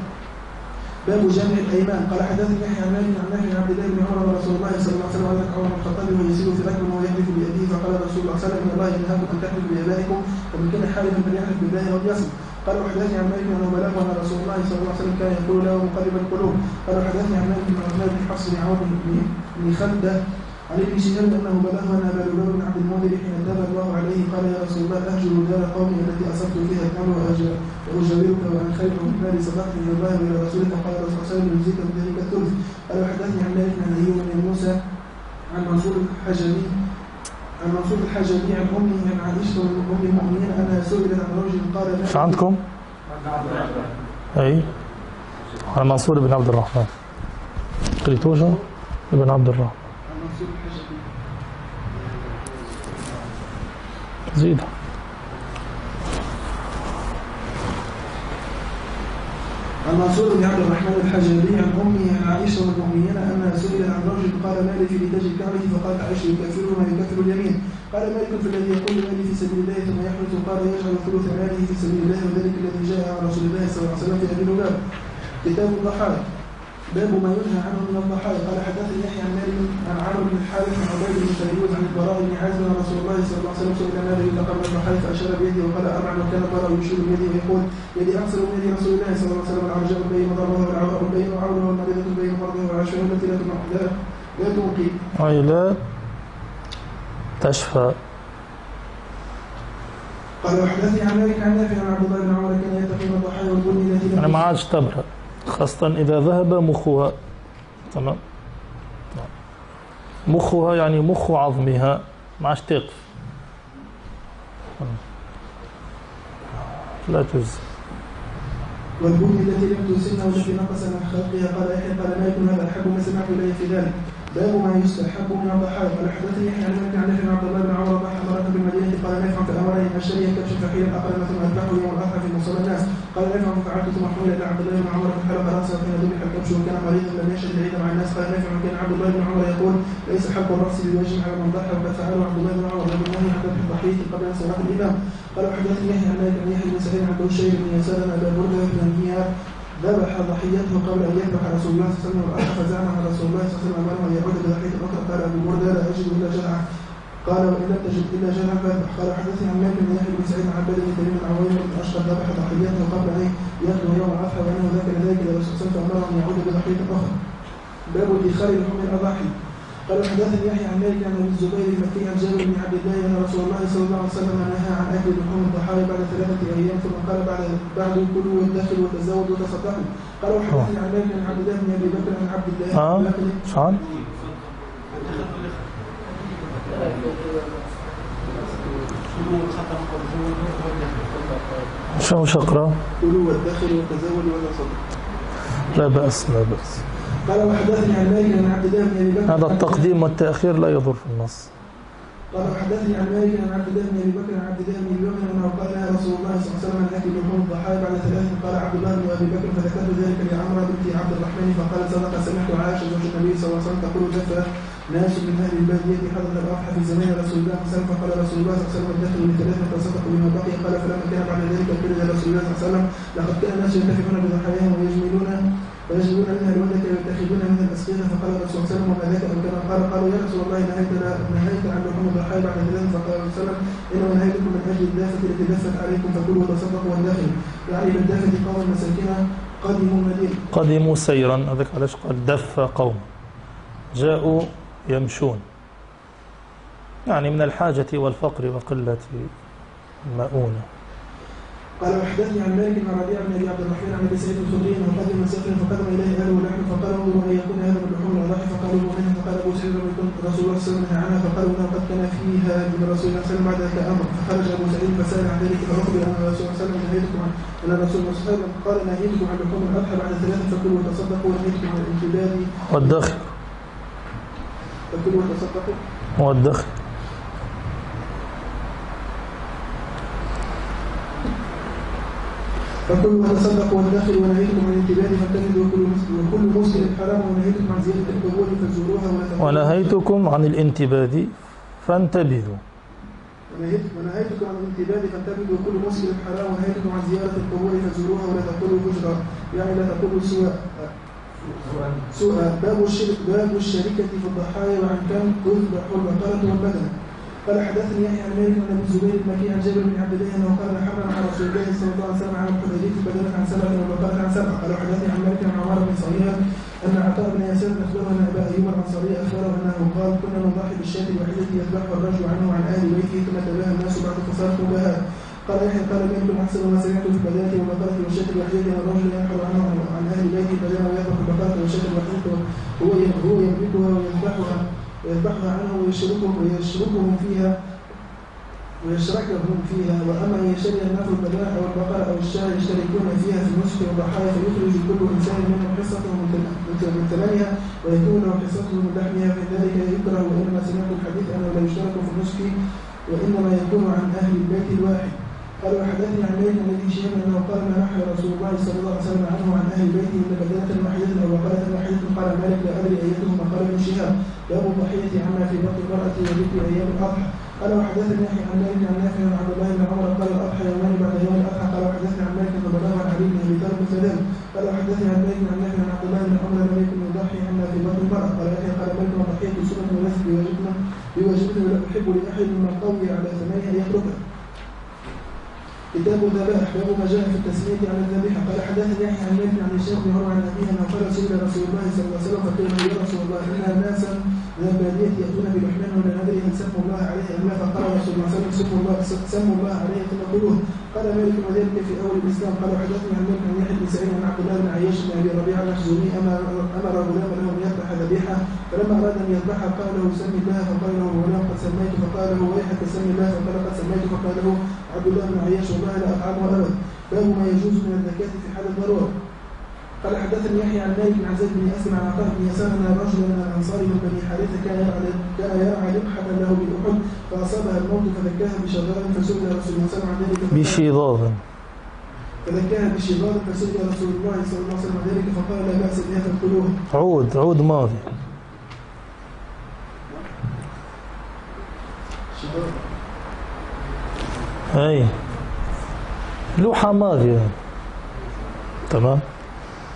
باب جمع الأيمان. قال حدثني يحيى عن مالك عن نافع عن عبد الله بن عمر ورسول الله صلى الله عليه وسلم ذلك عمر بن الخطاب وهو يسير في ركب وهو بيده فقال رسول الله صلى الله عليه وسلم إن الله ينهاكم ان تحلفوا بآبائكم ومن كان حالفا فليحلف بالله أو ليصمت قال وحدثني عن مالك أنه بلغه أن رسول الله صلى الله عليه وسلم كان يقول له مقلب القلوب. قال وحدثني عن مالك بن عثمان بن حفص بن عوف بن خلدة عن ابن شهاب أنه بلغه أن أبا بن عبد المنذر حين تاب الله عليه قال يا رسول الله اهجر دار قومي التي أصبت فيها الامر واجاورك وأن خير من مالي صدقت من الله والى رسولك. قال رسول الله يجزيك بذلك الثلث. قال وحدثني عن مالك عن أيوب بن موسى عن منصور الحجبي عن منصور الحجبي عن امه عن عائشة ام المؤمنين انها سئلت عن رجل قال إيش عندكم؟ أي. عن منصور بن عبد الرحمن. قريتوش ابن عبد الرحمن. عن زيد. عن منصور بن عبد الرحمن الحجري عن امه عن عائشة ام المؤمنين انها سئلت عن رجل قال مالي في نتاج الكعبة؟ فقالت عائشة يكفر ما يكفر اليمين. قال مالك في الذي يقول مالي في سبيل الله ثم يحرث قال يجعل ثلث ماله في سبيل الله وذلك الذي جاء عن رسول الله صلى الله عليه وسلم في أبي لباب كتاب الضحايا. باب ما ينهى عنه من الضحايا. قال حدثني يحيى عن مالك عن عمرو بن الحارث عن عبيد بن فيروز عن البراء بن عازب عن رسول الله صلى الله عليه وسلم سئل ماذا يتقبل الضحايا فأشار بيده وقال أربع وكان البراء يشير بيده ويقول يدي اقصر من يد رسول الله صلى الله عليه وسلم العرجاء البين ضربه والعراء البين وعوله والمريضه البين مرضه والعشاء التي لا لا تنقي أي لا تشفى. قال وحدثني عن مالك عن نافع عن عبد الله بن عمر كان يتقي من الضحايا والبني التي يعني ما عادش تبرأ. خاصة إذا ذهب مخها. تمام؟ مخها يعني مخ عظمها. ما عادش تقف. لا تجزي والبني التي لم تسن والتي نقص من خلقها قال يحيى قال مالك هذا الحب ما سمعت إليه في ذلك. باب ما يستحب من الضحايا. قال حدثني يحيى عن عن نافع عن عبد الله بن عمر ضحى مرة بالمدينة قال نافع فأمرني أن أشتري كبشا فحيلا أقرن ثم أذبحه يوم الأضحى في مصلى الناس. قال نافع ففعلت ثم حمل إلى عبد الله بن عمر فحلق رأسه حين ذبح الكبش وكان مريضا لم يشهد العيد مع الناس. قال نافع وكان عبد الله بن عمر يقول ليس حلق الرأس بوجه على من ضحى فعله عبد الله بن عمر. لكن نهي عن ذبح الضحية قبل صلاة الإمام. قال حدثني يحيى عن عن يحيى بن سعيد عن بن يسار أن أبا بردة بن ذبح ضحيته قبل أن يذبح رسول الله صلى الله عليه وسلم والاخ فزعم عن رسول الله صلى الله عليه وسلم أمره أن يعود بضحيه أخرى قال أبو برده لا أجد إلا جرعه قال وإن لم تجد إلا جرعه فاذبح قال حدثني عن مالك بن يحيى بن سعيد عن بن كريم عن عويم بن اشقر ذبح ضحيته قبل أن يخلو يوم الاضحى وأنه ذكر ذلك إلى الرسول صلى الله عليه وسلم فامره ان يعود بضحيه أخرى باب ادخال لحوم الأضاحي. قال حدثني يحيى عن مالك عن أبي الزبير المكي عن جابر بن عبد الله أن رسول الله صلى الله عليه وسلم نهى عن أكل لحوم الضحايا بعد ثلاثة أيام ثم قال بعد بعد كلوا وادخروا وتزودوا وتصدقوا. قال وحدثني عن مالك عن عبد الله بن أبي بكر عن عبد الله آه. بن بكر. شعر شو مش اقرا كلوا وادخروا وتزودوا وتصدقوا. لا بأس لا بأس. قال وحدثني عن مالك عن عبد الله بن أبي بكر. هذا التقديم والتأخير لا يضر في النص. قال وحدثني عن مالك عن عبد الله بن أبي بكر عن عبد الله بن أبي بكر أنه قال يا رسول الله صلى الله عليه وسلم اكل لحوم الضحايا بعد ثلاث. قال عبد الله بن أبي بكر فذكرت ذلك لعمرة بنت عبد الرحمن فقال صدق سمعت عائشة زوج النبي صلى الله عليه وسلم تقول دفى ناس من أهل الباديه حضر الأضحى في زمان رسول الله صلى الله عليه وسلم فقال رسول الله صلى الله عليه وسلم ادخروا لثلاثه فصدقوا بما بقي. قال فلما كان بعد ذلك قيل لرسول الله صلى الله عليه وسلم لقد كان الناس ينتفعون بضحاياهم ويجملون ويجملون منها الودك ويتخذون منها الاسقيه فقال الرسول صلى الله عليه وسلم وما ذاك أو كما قال قالوا يا رسول الله نهيت عن لحوم الضحايا بعد ذلك فقال صلى الله عليه وسلم إنما نهيتكم من أجل الدافه التي دفت عليكم فكلوا وتصدقوا والداخل يعني بالدافه قوم مساكين قدموا المدينة قدموا سيرا. هذاك علاش قال دف قوم؟ جاءوا يمشون. يعني من الحاجة والفقر وقلة المؤونة. قال وحدثني عن مالك بن ربيع بن أبي عبد الرحمن عن أبي سعيد الخدري انه قدم من سفر فقدم إليه اهله اللحم فقال انظروا ان يكون هذا من لحوم الاضاحي فقالوا منه؟ فقال أبو سعيد لم يكن رسول الله صلى الله عليه وسلم نهى عنها فقالوا انه قد كان فيها من رسول الله صلى الله عليه وسلم بعد ذلك أمر فخرج أبو سعيد فسأل عن ذلك فاخبر ان الرسول صلى الله عليه وسلم نهيتكم عن ان الرسول صلى الله عليه وسلم. قال نهيتكم عن لحوم الأضحى بعد ثلاثة فكلوا وتصدقوا ونهيتكم عن الانتباه والدخل. فكلوا وتصدقوا. والدخل. فكل ما تصدق والداخل ونهيتكم عن الانتباه فانتبهوا وكل مسلم وكل مسلم حرام ونهيتكم عن زيادة القبور فزوروها ونهيتكم عن الانتباه فانتبذوا ونهيت- ونهيتكم عن الانتباه فانتبهوا وكل مسلم حرام ونهيتكم عن زياره القبور فزوروها ولا تقولوا هجرا يعني لا تقولوا سوء سوء باب الشرك باب الشركة في الضحايا وعن كم تذبح البقره والبدنه قال حدثني يحيى عن مالك عن أبي الزبير المكي عن جابر بن عبد الله أنه قال حرم على رسول الله صلى الله عليه وسلم على الحديبيه بدلا عن سبعه وبقره عن سبعه قال حدثني عن مالك عن عمار بن صهيب أن عطاء بن ياسر اخبره ان أبا أيوب الانصاري أخبره أنه قال كنا نضحي بالشاة الوحيدة يذبحها الرجل عنه وعن أهل بيته ثم تباهى الناس بعد فصاروا بها قال يحيى قال مالك احسن ما سمعت في البدايه والبقره والشاة الوحيدة أن الرجل ينحر عنه عن أهل بيته بدلا ويذبح البقرة والشاة الوحيدة هو هو يملكها ويذبحها. ويذبحها عنه ويشركهم ويشركهم فيها ويشركهم فيها. وأما أن يشتري النفر البداء أو البقره أو الشاة يشتركون فيها في النسك والضحايا فيخرج كل إنسان منهم حصته من ثمنها ويكون له حصته من لحمها في ذلك يكره وانما سمعت الحديث أنه لا يشترك في النسك وإنما يكون عن أهل البيت الواحد. قال وحدثني عن مالك عن ابي شهاب انه قال ما نحى رسول الله صلى الله عليه وسلم عنه عن أهل بيته الا بدنه واحدة أو بقره واحدة قال مالك لا ادري ايتهما قال ابن شهاب. باب الضحية عما في بطن المراه وذكر أيام الأضحى. قال وحدثني يحيى عن مالك عن نافع عن عبد الله بن عمر. قال الأضحى يومان بعد يوم الأضحى. قال وحدثني عن مالك بن بلاه عن علي بن أبي طالب كذلك قال وحدثني عن مالك عن نافع عن عبد الله بن عمر. لم يكن يضحي عما في بطن المراه قال يحيى قال مالك وضحيه سنة وليست بواجبنا بواجبنا ولا أحب لأحد من قوي على ثمانيه ان يتركها كتاب الذبائح باب ما جاء في التسمية عن الذبيحة. قال حدثني يحيى عن مالك عن الشيخ بن عن أبيه أنه قال رسول الله صلى الله عليه وسلم فقيل يا رسول الله إن ناسا من البادية يأتون بلحمان ولا ندري هل سموا الله عليه أم لا. فقال رسول الله صلى الله عليه وسلم سموا الله عليه ثم كلوه قال مالك وذلك في أول الإسلام قال حدثني عن مالك عن يحيى بن سعيد عن عبد الله بن عياش بن أبي ربيعة المخزومي أمر غلاما له أن يذبح ذبيحة. فلما أراد أن يذبحها قال له سمي الله فقال له الغلام قد سميت فقال له ويحك سمي الله فقال قد سميت فقال له عبد الله بن عياش والله لا أطعمه أبدا باب ما يجوز من الزكاة في حال الضرورة. قال حدثني يحيى عن مالك بن عزيز بن اسلم عن عطاء بن يسار أن رجلا من الأنصار من بني حارثة كان يرعى كان يرعى لقحه له بالاحد فأصابها الموت فذكاها بشجره فسئل رسول الله صلى الله عليه وسلم عن ذلك بشظاظ فذكاها بشجار فسئل رسول الله صلى الله عليه وسلم عن ذلك فقال لا بأس بها فادخلوها عود عود ماضي. أي لوحة ماضية. تمام؟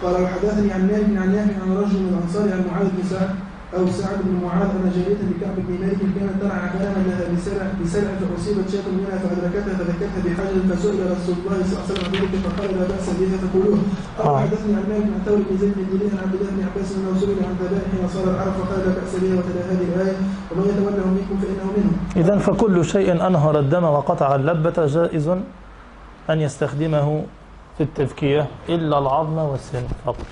قال وحدثني عن مالك عن نافع عن رجل من الانصار عن معاذ بن سعد أو سعد بن معاذ أن جاريه لكعب بن مالك كانت ترعى غنما لها بسلع بسلع فاصيبت شاة منها فأدركتها فذكرتها بحجر فسئل رسول الله صلى الله عليه وسلم عن ذلك فقال لا بأس بها فكلوه قال آه. وحدثني عن مالك عن ثور بن زيد بن دينار عن عبد الله بن عباس أنه سئل عن ذبائح نصارى العرب فقال لا بأس بها وتلا هذه الآية ومن يتولى منكم فإنه منهم إذا فكل شيء أنهر الدم وقطع اللبة جائز أن يستخدمه في التذكية إلا العظم والسن فقط.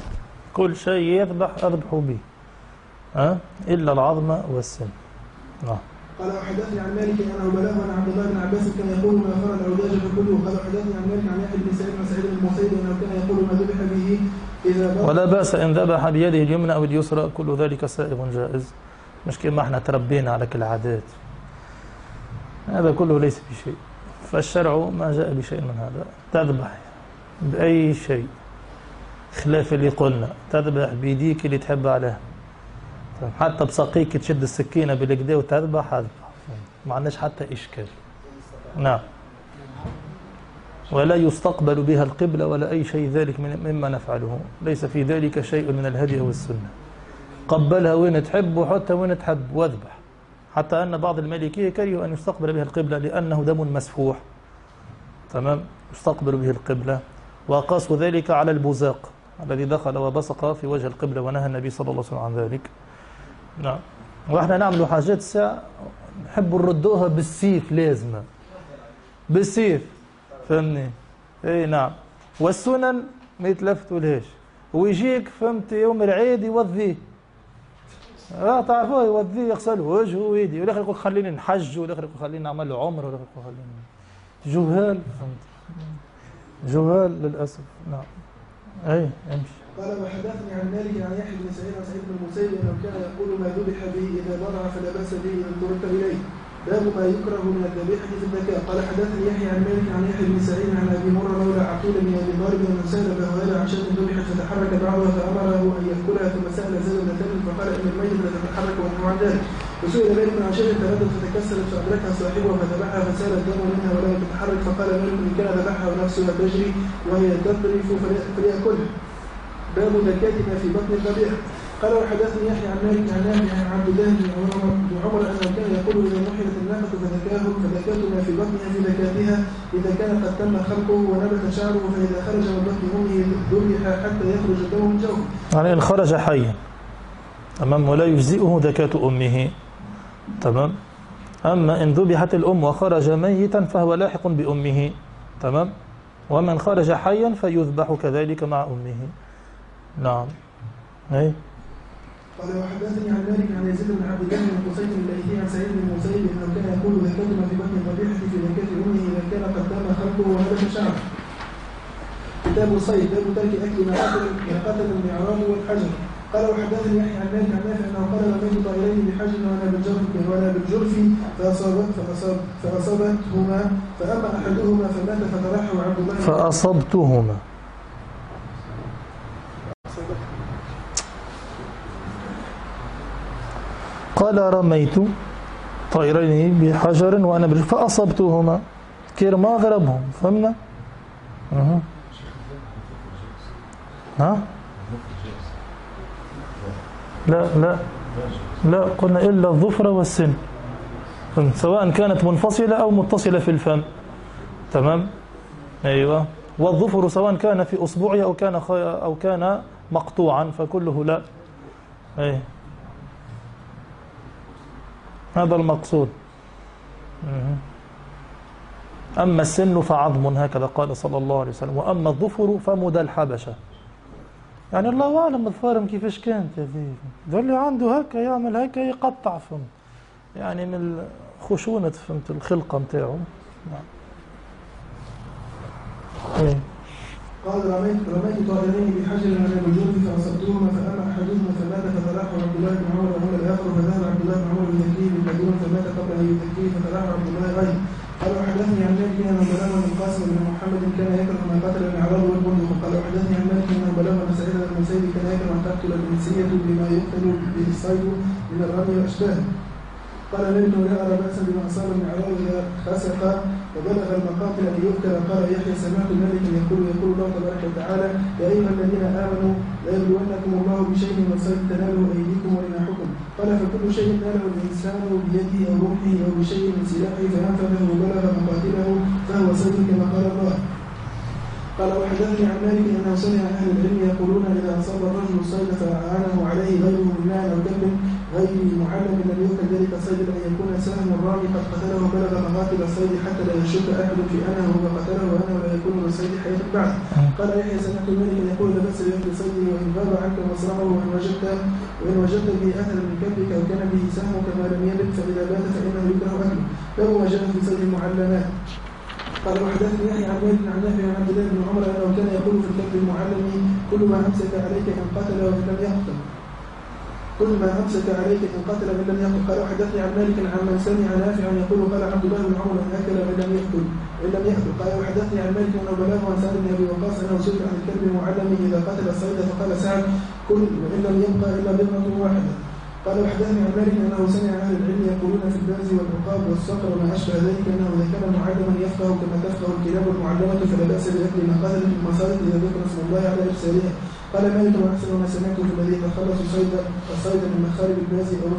كل شيء يذبح أذبح به. أه؟ إلا العظم والسن. نعم. قال وحدثني عن مالك أنه بلغه عن عبد الله بن عباس كان يقول ما فرد الأوداج فكله قال وحدثني عن مالك عن يحيى بن سعيد بن سعيد بن المصيب أنه كان يقول ما ذبح به إذا ولا بأس إن ذبح بيده اليمنى أو اليسرى. كل ذلك سائغ جائز. مش كما إحنا تربينا على كل العادات. هذا كله ليس بشيء. فالشرع ما جاء بشيء من هذا. تذبح. بأي شيء. خلاف اللي قلنا. تذبح بيديك اللي تحب عليها. طيب، حتى بساقيك تشد السكينة بالكدا وتذبح هذبح ما عندناش حتى إشكال. نعم. ولا يستقبل بها القبلة ولا أي شيء ذلك مما نفعله. ليس في ذلك شيء من الهدي أو السنة قبلها وين تحب وحتى وين تحب واذبح. حتى أن بعض المالكية كرهوا أن يستقبل بها القبلة لأنه دم مسفوح. تمام؟ يستقبل به القبلة. وقاسوا ذلك على البزاق الذي دخل وبصق في وجه القبلة ونهى النبي صلى الله عليه وسلم عن ذلك. نعم. وإحنا نعمل حاجات ساعة نحب نردوها بالسيف لازمة بالسيف. فهمني؟ إي نعم. والسنن ما يتلفتوا لهاش ويجيك فهمت يوم العيد يوضيه. آه تعرفوه يوضيه يغسل وجهه ويدي والاخر يقول خليني نحج والاخر يقول خليني نعمل عمرة والاخر يقول خليني جهال فهمت. جهال للأسف نعم. أي امشي. قال وحدثني عن مالك عن يحيى بن سعيد عن سعيد بن المسيب إنه كان يقول ما ذبح به إذا ضرع فلا بأس به إن ترك إليه. باب ما يكره من الذبيحة في الذكاء قال حدثني يحيى عن مالك عن يحيى بن سعيد عن أبي مره مولى عقيل بن أبي طالب ان سال فهذا عن شاة ذبحت فتحرك بعضها فامره أن يأكلها ثم سأل زاد بن ثابت فقال إن الميت لا تتحرك ونحو عن ذلك. وسئل مالك عن شاة تردد فتكسرت فادركها صاحبها فذبحها فسأل الدم منها ولم تتحرك فقال مالك إن كان ذبحها ونفسها تجري وهي تضرف فليأكلها. باب زكاة ما في بطن الذبيحة قال وحدثني يحيى عن مالك عن نافع عن عبد الله بن عمر بن عمر انه كان يقول إذا نحلت الناقه فزكاه فزكاه ما في بطنها في زكاتها. إذا كان قد تم خلقه ونبت شعره فإذا خرج من بطن أمه ذبح حتى يخرج الدم من جوفه. يعني إن خرج حيا. تمام ولا يجزئه زكاة أمه. تمام؟ أما إن ذبحت الأم وخرج ميتا فهو لاحق بأمه تمام؟ ومن خرج حيا فيذبح كذلك مع أمه. نعم. أي قال وحدثني عن مالك عن يزيد بن عبد الله بن قصيد الليثي عن سعيد بن المسيب انه كان يقول زكاة ما في بطن الذبيحة في زكاة أمه إذا كان قد تم خلقه ونبت شعره. كتاب الصيد باب ترك أكل ما قتل ما قتل المعراض والحجر. قال وحدثني يحيى عن مالك عن نافع أنه قال رميت طائرين بحج وأنا بالجرف وأنا بالجرف فاصابت فاصاب فاصابتهما فأما أحدهما فمات فترحه عبد الله. بن فأصبتهما. قال رميت طائرين بحجر وأنا برجل فأصبتهما. كير ما فهمنا. ها؟ لا لا لا قلنا إلا الظفر والسن؟ سواء كانت منفصلة أو متصلة في الفم تمام أيوة والظفر سواء كان في أصبعه أو كان. أو كان مقطوعا فكله لا أي هذا المقصود. أما السن فعظم هكذا قال صلى الله عليه وسلم وأما الظفر فمدى الحبشة يعني الله أعلم الفارم كيفاش كانت هذه اللي عنده هكا يعمل هكا يقطع فهمت يعني من خشونة فهمت الخلقة متاعه نعم. إيه. قال رميت رميت طائرين بحجر على الوجود فأصبتهما فأما أحدهما فمات فتلاحى عبد الله بن عمر وهو الآخر فذهب عبد الله بن عمر يزكيه بالمدون فمات قبل أن يزكيه فتلاحى عبد الله غيره. قال وحدثني عن مالك انه بلغ من القاسم بن محمد كان يكره ما قتل الاعراب والبندق تقتل الانسيه بما يقتل به الصيد من الرمي واشباهه قال مالك لا ارى باسا بما اصاب الاعراب اذا خسق وبلغ المقاتل أن يذكر قال يحيى سمعت مالك يقول يقول الله تبارك وتعالى يا أيها الذين آمنوا لا يبلونكم الله بشيء من الصيد تناله أيديكم ورماحكم قال فكل شيء ناله الإنسان بيده أو روحه أو بشيء من سلاحه فانفذه وبلغ مقاتله فهو صيد كما قال الله. قال وحدثني عن مالك انه سمع أهل العلم يقولون إذا أصاب الرجل الصيد فأعانه عليه غيره من ماء أو دم غير معلم لم يؤكل ذلك الصيد أن يكون سهم الرامي قد قتله وبلغ مقاتل الصيد حتى لا يشك احد في أنه وقتله وأنه لا يكون للصيد حياة بعد. قال يحيى سمعت مالك يقول لا بأس بأكل صيده وإن غاب عنك مصرعه وإن وجدت وإن وجدت به اثر من كلبك أو كان به سهم كما لم يلد فإذا بات فإنه يكره أكله. باب ما جاء في صيد المعلمات. قال وحدثني يحيى عن مالك عن نافع عن عبد الله بن عمر أنه كان يقول في الكلب المعلم كل ما أمسك عليك ان قتل وان لم يقتل. كل ما أمسك عليك ان قتل من لم يقتل. قال وحدثني عن مالك عن من سمع نافعا يقول قال عبد الله بن عمر أن أكل وان لم يقتل ان لم يقتل. قال وحدثني عن مالك أنه بلغه عن سعد بن أبي وقاص أنه سئل عن الكلب المعلم إذا قتل الصيد فقال سعد كل وإن لم يبقى إلا بضعه واحدة. قال وحدثني مالك أنه سمع أهل العلم يقولون في البازي والعقاب والصقر وما أشبه ذلك أنه كان معلما يفقه كما تفقه الكلاب المعلمة فلا بأس بأكل ما قتلت مما صادت إذا ذكر اسم الله على إرسالها. قال مالك واحسن ما سمعت في الذي يتخلص صيد الصيد من مخالب البازي أو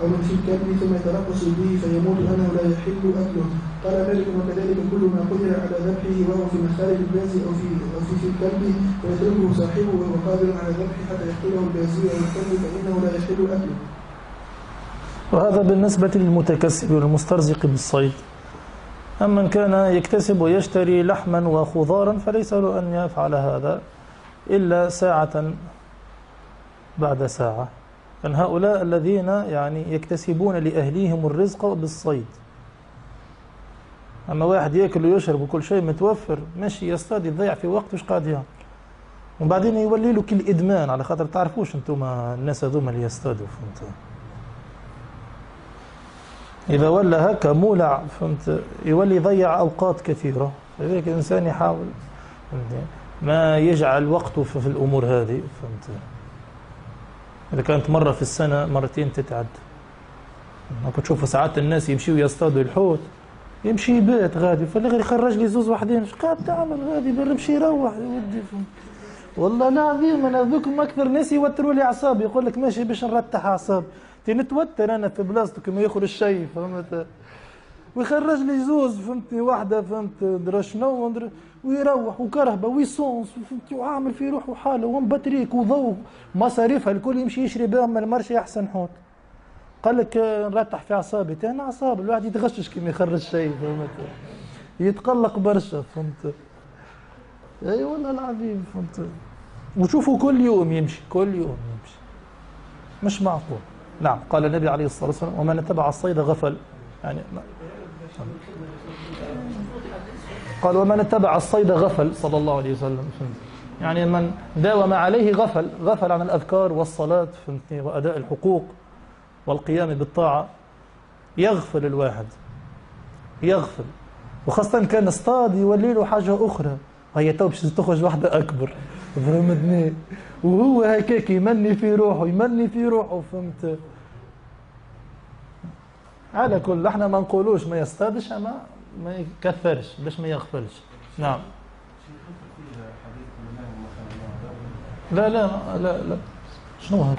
أو من في الكلب ثم يتربص به فيموت انه لا يحل أكله. قال مالك وكذلك كل ما قدر على ذبحه وهو في مخالب البازي أو في أو في, في الكلب فيتركه صاحبه وهو قادر على ذبحه حتى يقتله البازي أو الكلب فإنه لا يحل أكله. وهذا بالنسبة للمتكسب والمسترزق بالصيد. أما من كان يكتسب ويشتري لحما وخضارا فليس له أن يفعل هذا. إلا ساعة بعد ساعة. كان هؤلاء الذين يعني يكتسبون لأهليهم الرزق بالصيد. أما واحد يأكل ويشرب وكل شيء متوفر ماشي يصطاد يضيع في وقت وش قاعد يعمل؟ وبعدين يولي له كل إدمان على خاطر تعرفوش أنتم الناس هذوما اللي يصطادوا فهمت؟ إذا ولا هكا مولع فهمت؟ يولي يضيع أوقات كثيرة. لذلك الإنسان يحاول فهمت؟ ما يجعل وقته في, في الأمور هذه فهمت؟ إذا كانت مرة في السنة مرتين تتعد. كنت تشوف ساعات الناس يمشيوا يصطادوا الحوت يمشي يبات غادي فالغير يخرج لي زوز وحدين إيش قاعد تعمل غادي؟ بيمشي يروح يا ودي والله العظيم أنا ذوكم أكثر ناس يوتروا لي أعصابي يقول لك ماشي باش نرتح اعصابي نتوتر أنا في بلاصتك ما ياخذ الشيء فهمت؟ ويخرج لي زوز فهمتني واحدة فهمت درا شنو ويروح وكرهبة ويسونس فهمتي وعامل في روحه حاله ومبتريك وضوء مصاريفها الكل يمشي يشري بها من المرشي أحسن حوت. قال لك نرتح في أعصابي أنا اعصاب الواحد يتغشش كيما يخرج شيء فهمت. يتقلق برشا فهمت. اي والله العظيم فهمت. وشوفوا كل يوم يمشي كل يوم يمشي. مش معقول. نعم قال النبي عليه الصلاة والسلام ومن اتبع الصيد غفل. يعني قال ومن اتبع الصيد غفل صلى الله عليه وسلم. يعني من داوم عليه غفل غفل عن الأذكار والصلاة وأداء الحقوق والقيام بالطاعة. يغفل الواحد يغفل. وخاصة كان اصطاد يولي له حاجة أخرى هي تو باش تخرج واحدة أكبر. فهمتني؟ وهو هكاك يمني في روحه يمني في روحه فهمت؟ على كل إحنا ما نقولوش ما يصطادش أما ما يكثرش باش ما يغفلش. نعم. لا لا لا لا. شنو هذا؟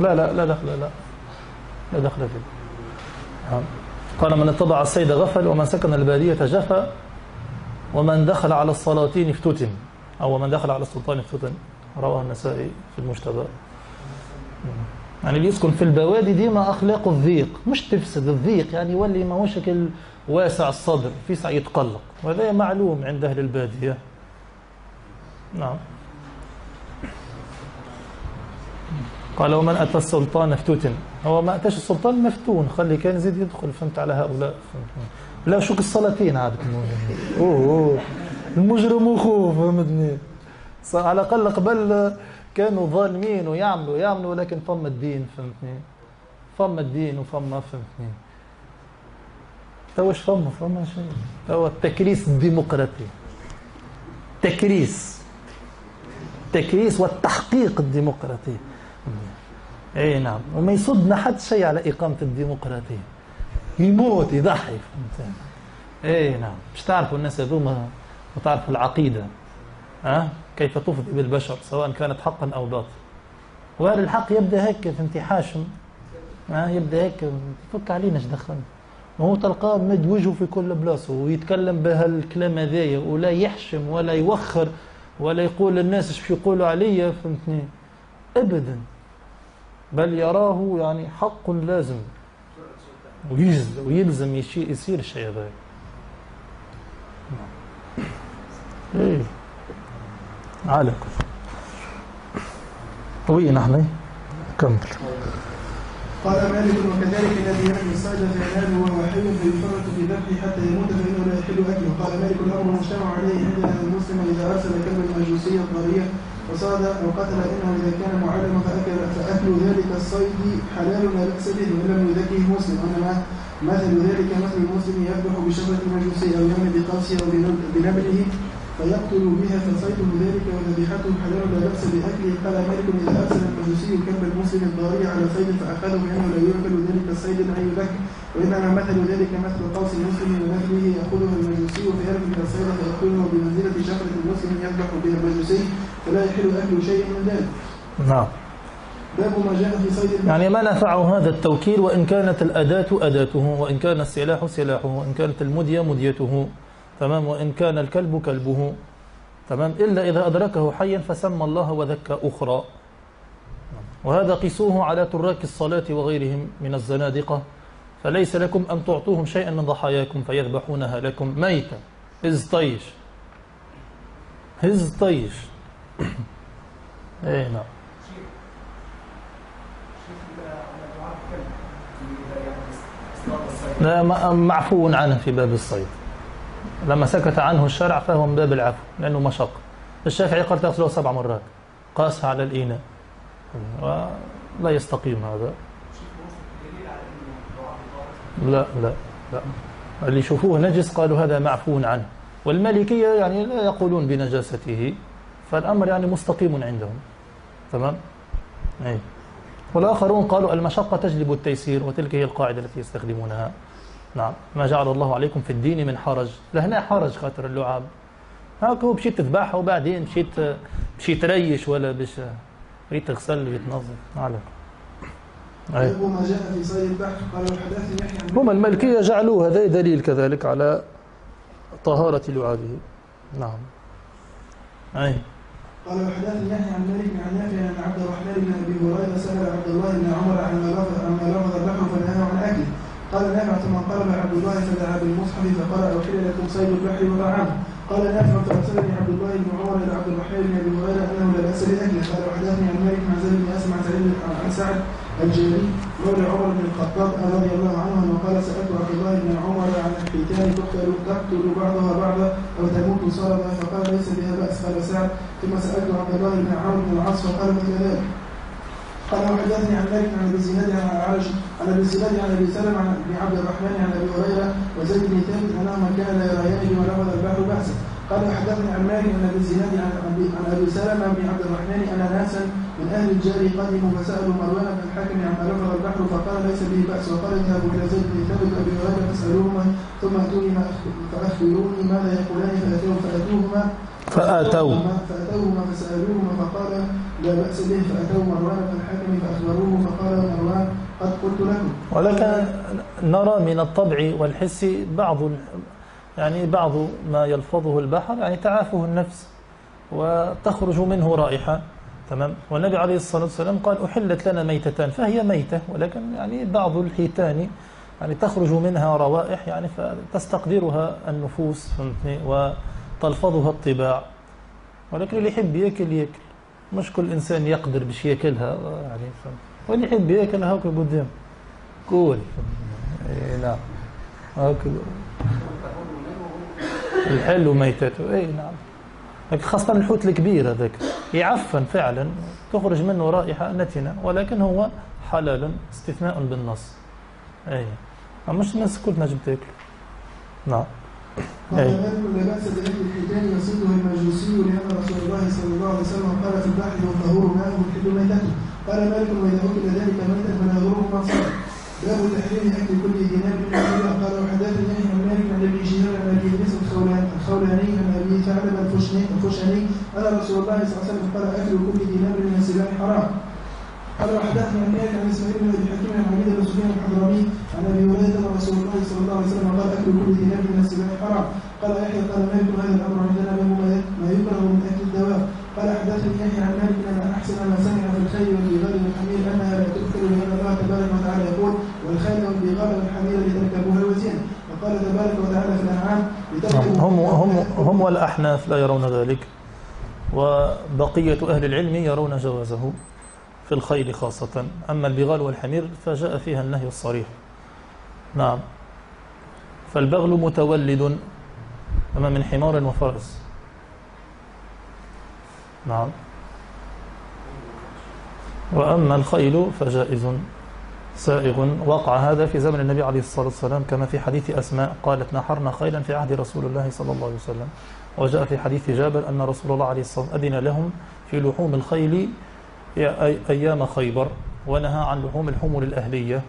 لا لا لا دخل لا. لا دخل فيه. نعم. قال من اتبع السيد غفل ومن سكن البادية جفا ومن دخل على السلاطين افتتن. أو من دخل على السلطان افتتن. رواه النسائي في المجتبى. يعني اللي يسكن في البوادي ديما أخلاقه الضيق مش تفسد الضيق يعني يولي ما شكل واسع الصدر في سعي يتقلق. وهذا معلوم عند أهل البادية. نعم. قال ومن أتى السلطان افتتن. هو ما أتاش السلطان مفتون خلي كان يزيد يدخل فهمت على هؤلاء؟ فهمت. لا شوك السلاطين عاد المجرم أخوه فهمتني. على الأقل قبل كانوا ظالمين ويعملوا يعملوا ولكن فم الدين فهمتني؟ فم الدين وفم فهمتني. تو إيش فما فما شيء تو التكريس الديمقراطي. تكريس. التكريس والتحقيق الديمقراطي. اي نعم. وما يصدنا حد شيء على إقامة الديمقراطية. يموت يضحي فهمت اي نعم. مش تعرفوا الناس هذوما وتعرفوا العقيدة. ها؟ أه؟ كيف تفضي بالبشر سواء كانت حقا أو باطل وهذا الحق يبدأ هيك في انتحاشم؟ يبدأ هيك فك علينا إيش دخلنا وهو تلقاه مد وجهه في كل بلاصة ويتكلم بهالكلام هذايا ولا يحشم ولا يوخر ولا يقول للناس إيش يقولوا عليا فهمتني؟ ابدا. بل يراه يعني حق لازم. ويلزم يصير الشيء هذا. إيه. على وين نحن. كمل. قال مالك وكذلك الذي يحمي الصيد فينال وهو حي فيفرط في ذبحه حتى يموت فإنه لا يحل أكله. قال مالك الأمر مجتمع عليه ان المسلم إذا أرسل كلب المجوسيه الضريه وصاد أو قتل إنه إذا كان معلما فاكل فأكل ذلك الصيد حلال لا بأس به وإن لم يذكه مسلم. إنما مثل ذلك مثل المسلم يذبح بشفره المجوسيه أو يوم بقوسه أو بنبله فيقتل بها فصيده ذلك وذبيحته حلال لا بأس بأكله قال مالك إذا أرسل المجوسي كلب المسلم الضاري على صيد فأخذه فإنه لا يؤكل ذلك الصيد أي لك وإنما مثل ذلك مثل قوس المسلم ونفله يأخذه المجوسي فيرمي الصيد فيقتله بمنزلة شفرة المسلم يذبح بها المجوسي فلا يحل أكل شيء من ذلك. نعم. باب ما جاء في صيد يعني ما نفعه هذا التوكيل وإن كانت الأداة أداته وإن كان السلاح سلاحه وإن كانت المدية مديته تمام؟ وإن كان الكلب كلبه. تمام؟ إلا إذا أدركه حيا فسمى الله وذكى أخرى. وهذا قيسوه على تراك الصلاة وغيرهم من الزنادقة. فليس لكم أن تعطوهم شيئا من ضحاياكم فيذبحونها لكم. ميتا هز طيش هز طيش إيه نعم. لا معفو عنه في باب الصيد. لما سكت عنه الشرع فهو من باب العفو لأنه مشق. الشافعي قال تغسله سبع مرات. قاسها على الإيناء. لا يستقيم هذا. لا لا لا. اللي يشوفوه نجس قالوا هذا معفو عنه. والمالكية يعني لا يقولون بنجاسته. فالأمر يعني مستقيم عندهم. تمام؟ أي والآخرون قالوا المشقة تجلب التيسير وتلك هي القاعدة التي يستخدمونها. نعم. ما جعل الله عليكم في الدين من حرج. لهنا حرج خاطر اللعاب. هاك هو مشيت تذبحها وبعدين مشيت مشيت تريش ولا باش ريت تغسل بتنظف على ما جاء في صيد البحر قال يحيى هم الملكية جعلوه هذا دليل كذلك على طهارة لعابه. نعم. أي. قال وحدثني يحيى عن مالك عن نافع عن عبد الرحمن بن أبي هريرة سأل عبد الله بن عمر عن ما لفظ عن ما لفظ البحر فنهاه عن أكله. قال نافع ثم انقلب عبد الله فدعا بالمصحف فقرأ أحل لكم صيد البحر وطعامه قال نافع فأرسلني عبد الله بن عمر إلى عبد الرحمن بن أبي هريرة أنه لا بأس بأكله. قال وحدثني عن مالك عن زيد بن أسمع سعيد عن سعد الجاري مولى عمر بن الخطاب رضي الله عنه أنه قال سألت عبد الله بن عمر عن الحيتان تقتل تقتل بعضها بعضا أو تموت صردا فقال ليس بها باس قال سعد. ثم سألت عبد الله بن عمرو بن العاص فقال مثل ذلك. قال وحدثني عن مالك عن ابي الزناد عن عائش عن ابي الزناد عن ابي سلم عن ابن عبد الرحمن عن ابي هريرة وزيد بن ثابت انهما كانا لا يريان بما لفظ البحر باسا قال وحدثني عن مالك عن ابي الزناد عن ابي عن ابي سلمة بن عبد الرحمن ان ناسا من أهل الجار قدموا فسألوا مروان بن الحاكم عما لفظ البحر فقال ليس به بأس. وقال اذهبوا إلى زيد بن ثابت أبي هريرة فاسألوهما ثم أتوني فأخبروني ماذا يقولان فأتوهما فاتوا فأتوهما فسألوهما فقال لا بأس به فأتوا مروان بن الحكم فأخبروه فقال مروان قد قلت لكم. ولكن نرى من الطبع والحس بعض يعني بعض ما يلفظه البحر يعني تعافه النفس وتخرج منه رائحة. تمام؟ والنبي عليه الصلاة والسلام قال أحلت لنا ميتتان فهي ميتة ولكن يعني بعض الحيتان يعني تخرج منها روائح يعني فتستقدرها النفوس وتلفظها الطباع. ولكن اللي يحب ياكل ياكل. مش كل إنسان يقدر باش ياكلها يعني واللي يحب ياكلها هاك قدام. قول. اي نعم. هاك الحل وميتته اي نعم. خاصة الحوت الكبير هذاك. يعفن فعلا تخرج منه رائحة نتنة ولكن هو حلال استثناء بالنص. اي مش الناس كل نجم تاكل. نعم. قال مالك لا باس باكل الحيتان يصيده المجوسي لأن رسول الله عليه وسلم قال في البحر هو الطهور ماؤه الحل ميتته قال مالك واذا اكل ذلك ميتا فلا يضره ما صار باب تحريم أكل كل ذي ناب من السباع قال وحدثني عن مالك عن ابن شهاب عن أبي ادريس الخولاني عن أبي ثعلبة الخشني ان رسول الله صلى الله عليه وسلم قال أكل كل دينار من السباع حرام. قال وحدثني عن مالك عن اسماعيل بن أبي حكيم عن عبيد بن سفيان الحضرمي. عن أبي هريرة ان رسول الله صلى الله عليه وسلم قال أكل كل دينار من السباع حرام. قال يحيى قال مالك هذا الأمر عندنا له ما يكره من اكل الدواب قال حدثني يحيى عن مالك ان احسن ما سمع في الخيل والبغال والحمير انها لا تؤكل لأن الله تبارك وتعالى يقول والخيل والبغال والحمير لتركبوها وزينه وقال تبارك وتعالى في الانعام هم هم هم والأحناف لا يرون ذلك وبقية أهل العلم يرون جوازه في الخيل خاصة. أما البغال والحمير فجاء فيها النهي الصريح. نعم. فالبغل متولد أما من حمار وفرس. نعم. وأما الخيل فجائز سائغ. وقع هذا في زمن النبي عليه الصلاة والسلام كما في حديث أسماء قالت نحرنا خيلا في عهد رسول الله صلى الله عليه وسلم. وجاء في حديث جابر أن رسول الله عليه الصلاة والسلام أذن لهم في لحوم الخيل أيام خيبر ونهى عن لحوم الحمر الأهلية.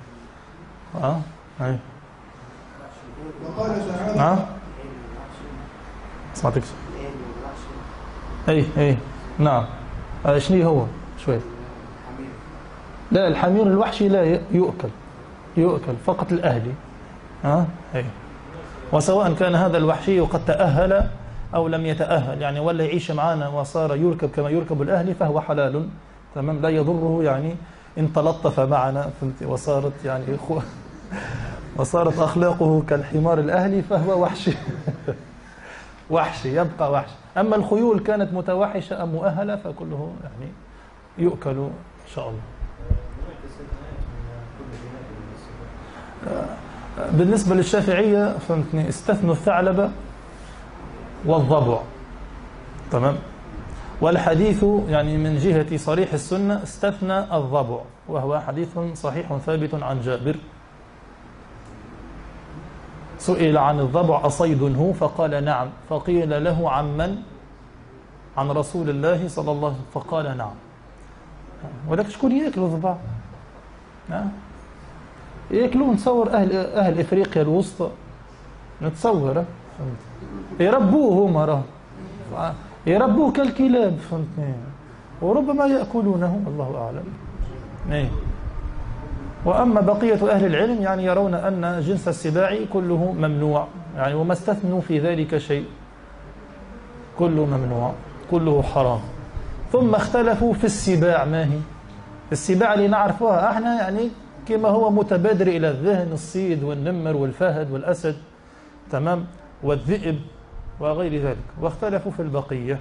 أه؟ أي. وقال تعالى أه؟ سمعتك؟ أي أي. نعم. شنو هو؟ شوي. لا الحمير الوحشي لا يؤكل. يؤكل فقط الأهلي. ها؟ أي. وسواء كان هذا الوحشي قد تأهل أو لم يتأهل. يعني ولا يعيش معنا وصار يركب كما يركب الأهلي فهو حلال. تمام؟ لا يضره يعني إن تلطف معنا. فهمت؟ وصارت يعني إخوة. وصارت أخلاقه كالحمار الأهلي فهو وحشي [LAUGHS] وحشي يبقى وحشي أما الخيول كانت متوحشة أم مؤهلة فكله يعني يؤكل إن شاء الله. بالنسبة للشافعية فهمتني؟ استثنوا الثعلبة. والضبع. تمام؟ والحديث يعني من جهة صريح السنة استثنى الضبع وهو حديث صحيح ثابت عن جابر. سئل عن الضبع أصيد هو؟ فقال نعم. فقيل له عن من؟ عن رسول الله صلى الله عليه وسلم. فقال نعم. ولكن شكون ياكلوا الضبع؟ ياكلوا نتصور أهل, أهل إفريقيا الوسطى. نتصور فهمت؟ يربوه هما راه. يربوه كالكلاب فهمتني. وربما يأكلونه الله أعلم. إيه. وأما بقية أهل العلم يعني يرون أن جنس السباع كله ممنوع. يعني وما استثنوا في ذلك شيء. كله ممنوع. كله حرام. ثم اختلفوا في السباع ما هي؟ السباع اللي نعرفوها إحنا يعني كما هو متبادر إلى الذهن الصيد والنمر والفهد والأسد. تمام؟ والذئب وغير ذلك. واختلفوا في البقية.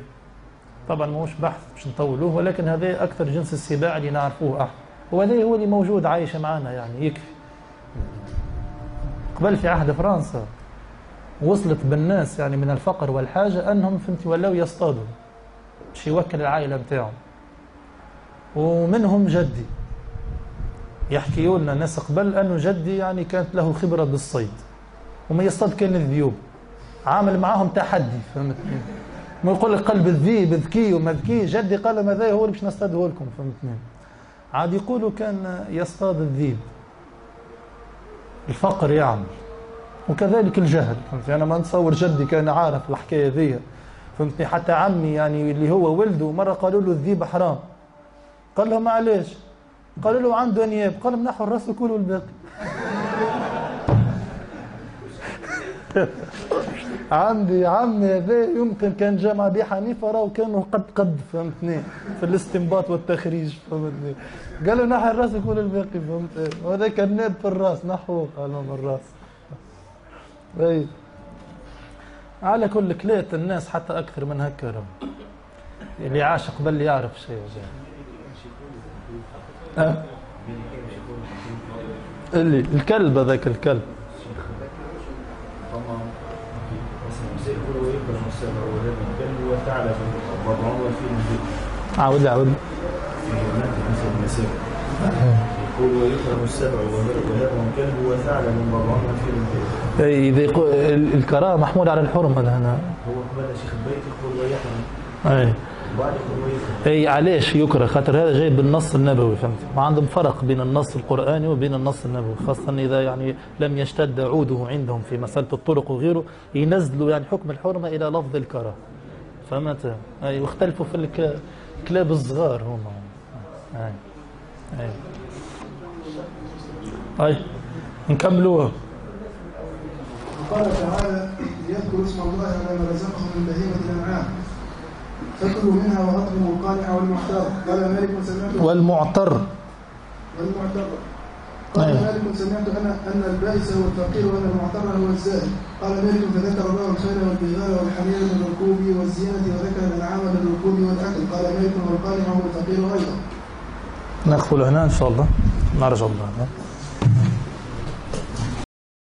طبعا مش بحث مش نطولوه ولكن هذا أكثر جنس السباع اللي نعرفوه. إحنا وهذا هو اللي موجود عايش معنا يعني يكفي قبل في عهد فرنسا وصلت بالناس يعني من الفقر والحاجة أنهم فهمت ولاو يصطادوا باش يوكل العائلة بتاعهم. ومنهم جدي. يحكيوا لنا ناس قبل أنه جدي يعني كانت له خبرة بالصيد. وما يصطاد كان الذيوب. عامل معاهم تحدي فهمتني ما يقول لك قلب الذيب ذكي وما ذكي جدي قال لهم هذا هو اللي باش نصطاده لكم فهمتني عاد يقولوا كان يصطاد الذيب الفقر يعمل وكذلك الجهل فهمتني أنا ما نتصور جدي كان عارف الحكاية ذي فهمتني حتى عمي يعني اللي هو ولده مرة قالوا له الذيب حرام. قال لهم علاش قالوا له عنده انياب قال لهم نحوا الرأس وكلوا الباقي. [LAUGHS] عندي عمي هذا يمكن كان جامع أبي حنيفة راهو كانوا قد قد فهمتني؟ في الاستنباط والتخريج فهمتني؟ قالوا نحي الرأس يكون الباقي فهمت؟ وهذا كان ناب في الرأس نحوه قالوا من الرأس. أي. على كل كليت الناس حتى أكثر من هكا اللي عاش قبل يعرف شيء أه؟ اللي الكلب هذاك الكلب. عاود عاود يقول ويكرم السبع ويرمى الكلب وثعلب وضعون في اذا يقول الكراهه محمول على الحرمه هنا. هو قبل شيخ البيت يقول ويحرم. اي اي علاش يكره؟ خاطر هذا جاي بالنص النبوي فهمت؟ ما عندهم فرق بين النص القرآني وبين النص النبوي خاصة إذا يعني لم يشتد عوده عندهم في مسألة الطرق وغيره ينزلوا يعني حكم الحرمة إلى لفظ الكراهه فهمت؟ أي واختلفوا في الكلاب الصغار هما أي أي. أي نكملوها. قال تعالى ليذكر اسم الله على ما رزقهم من بهيمة الأنعام. فكلوا منها وأطعموا القانع والمعتر. قال مالك سمعت والمعتر. والمعتر. قال مالك سمعت أن أن البائس هو الفقير وأن المعتر هو الزاهد قال مالك فذكر الله الخيل والبغال والحمير للركوب والزينة وذكر الأنعام للركوب والأكل. قال مالك والقانع هو الفقير أيضا. ندخل هنا إن شاء الله. نرجع الله.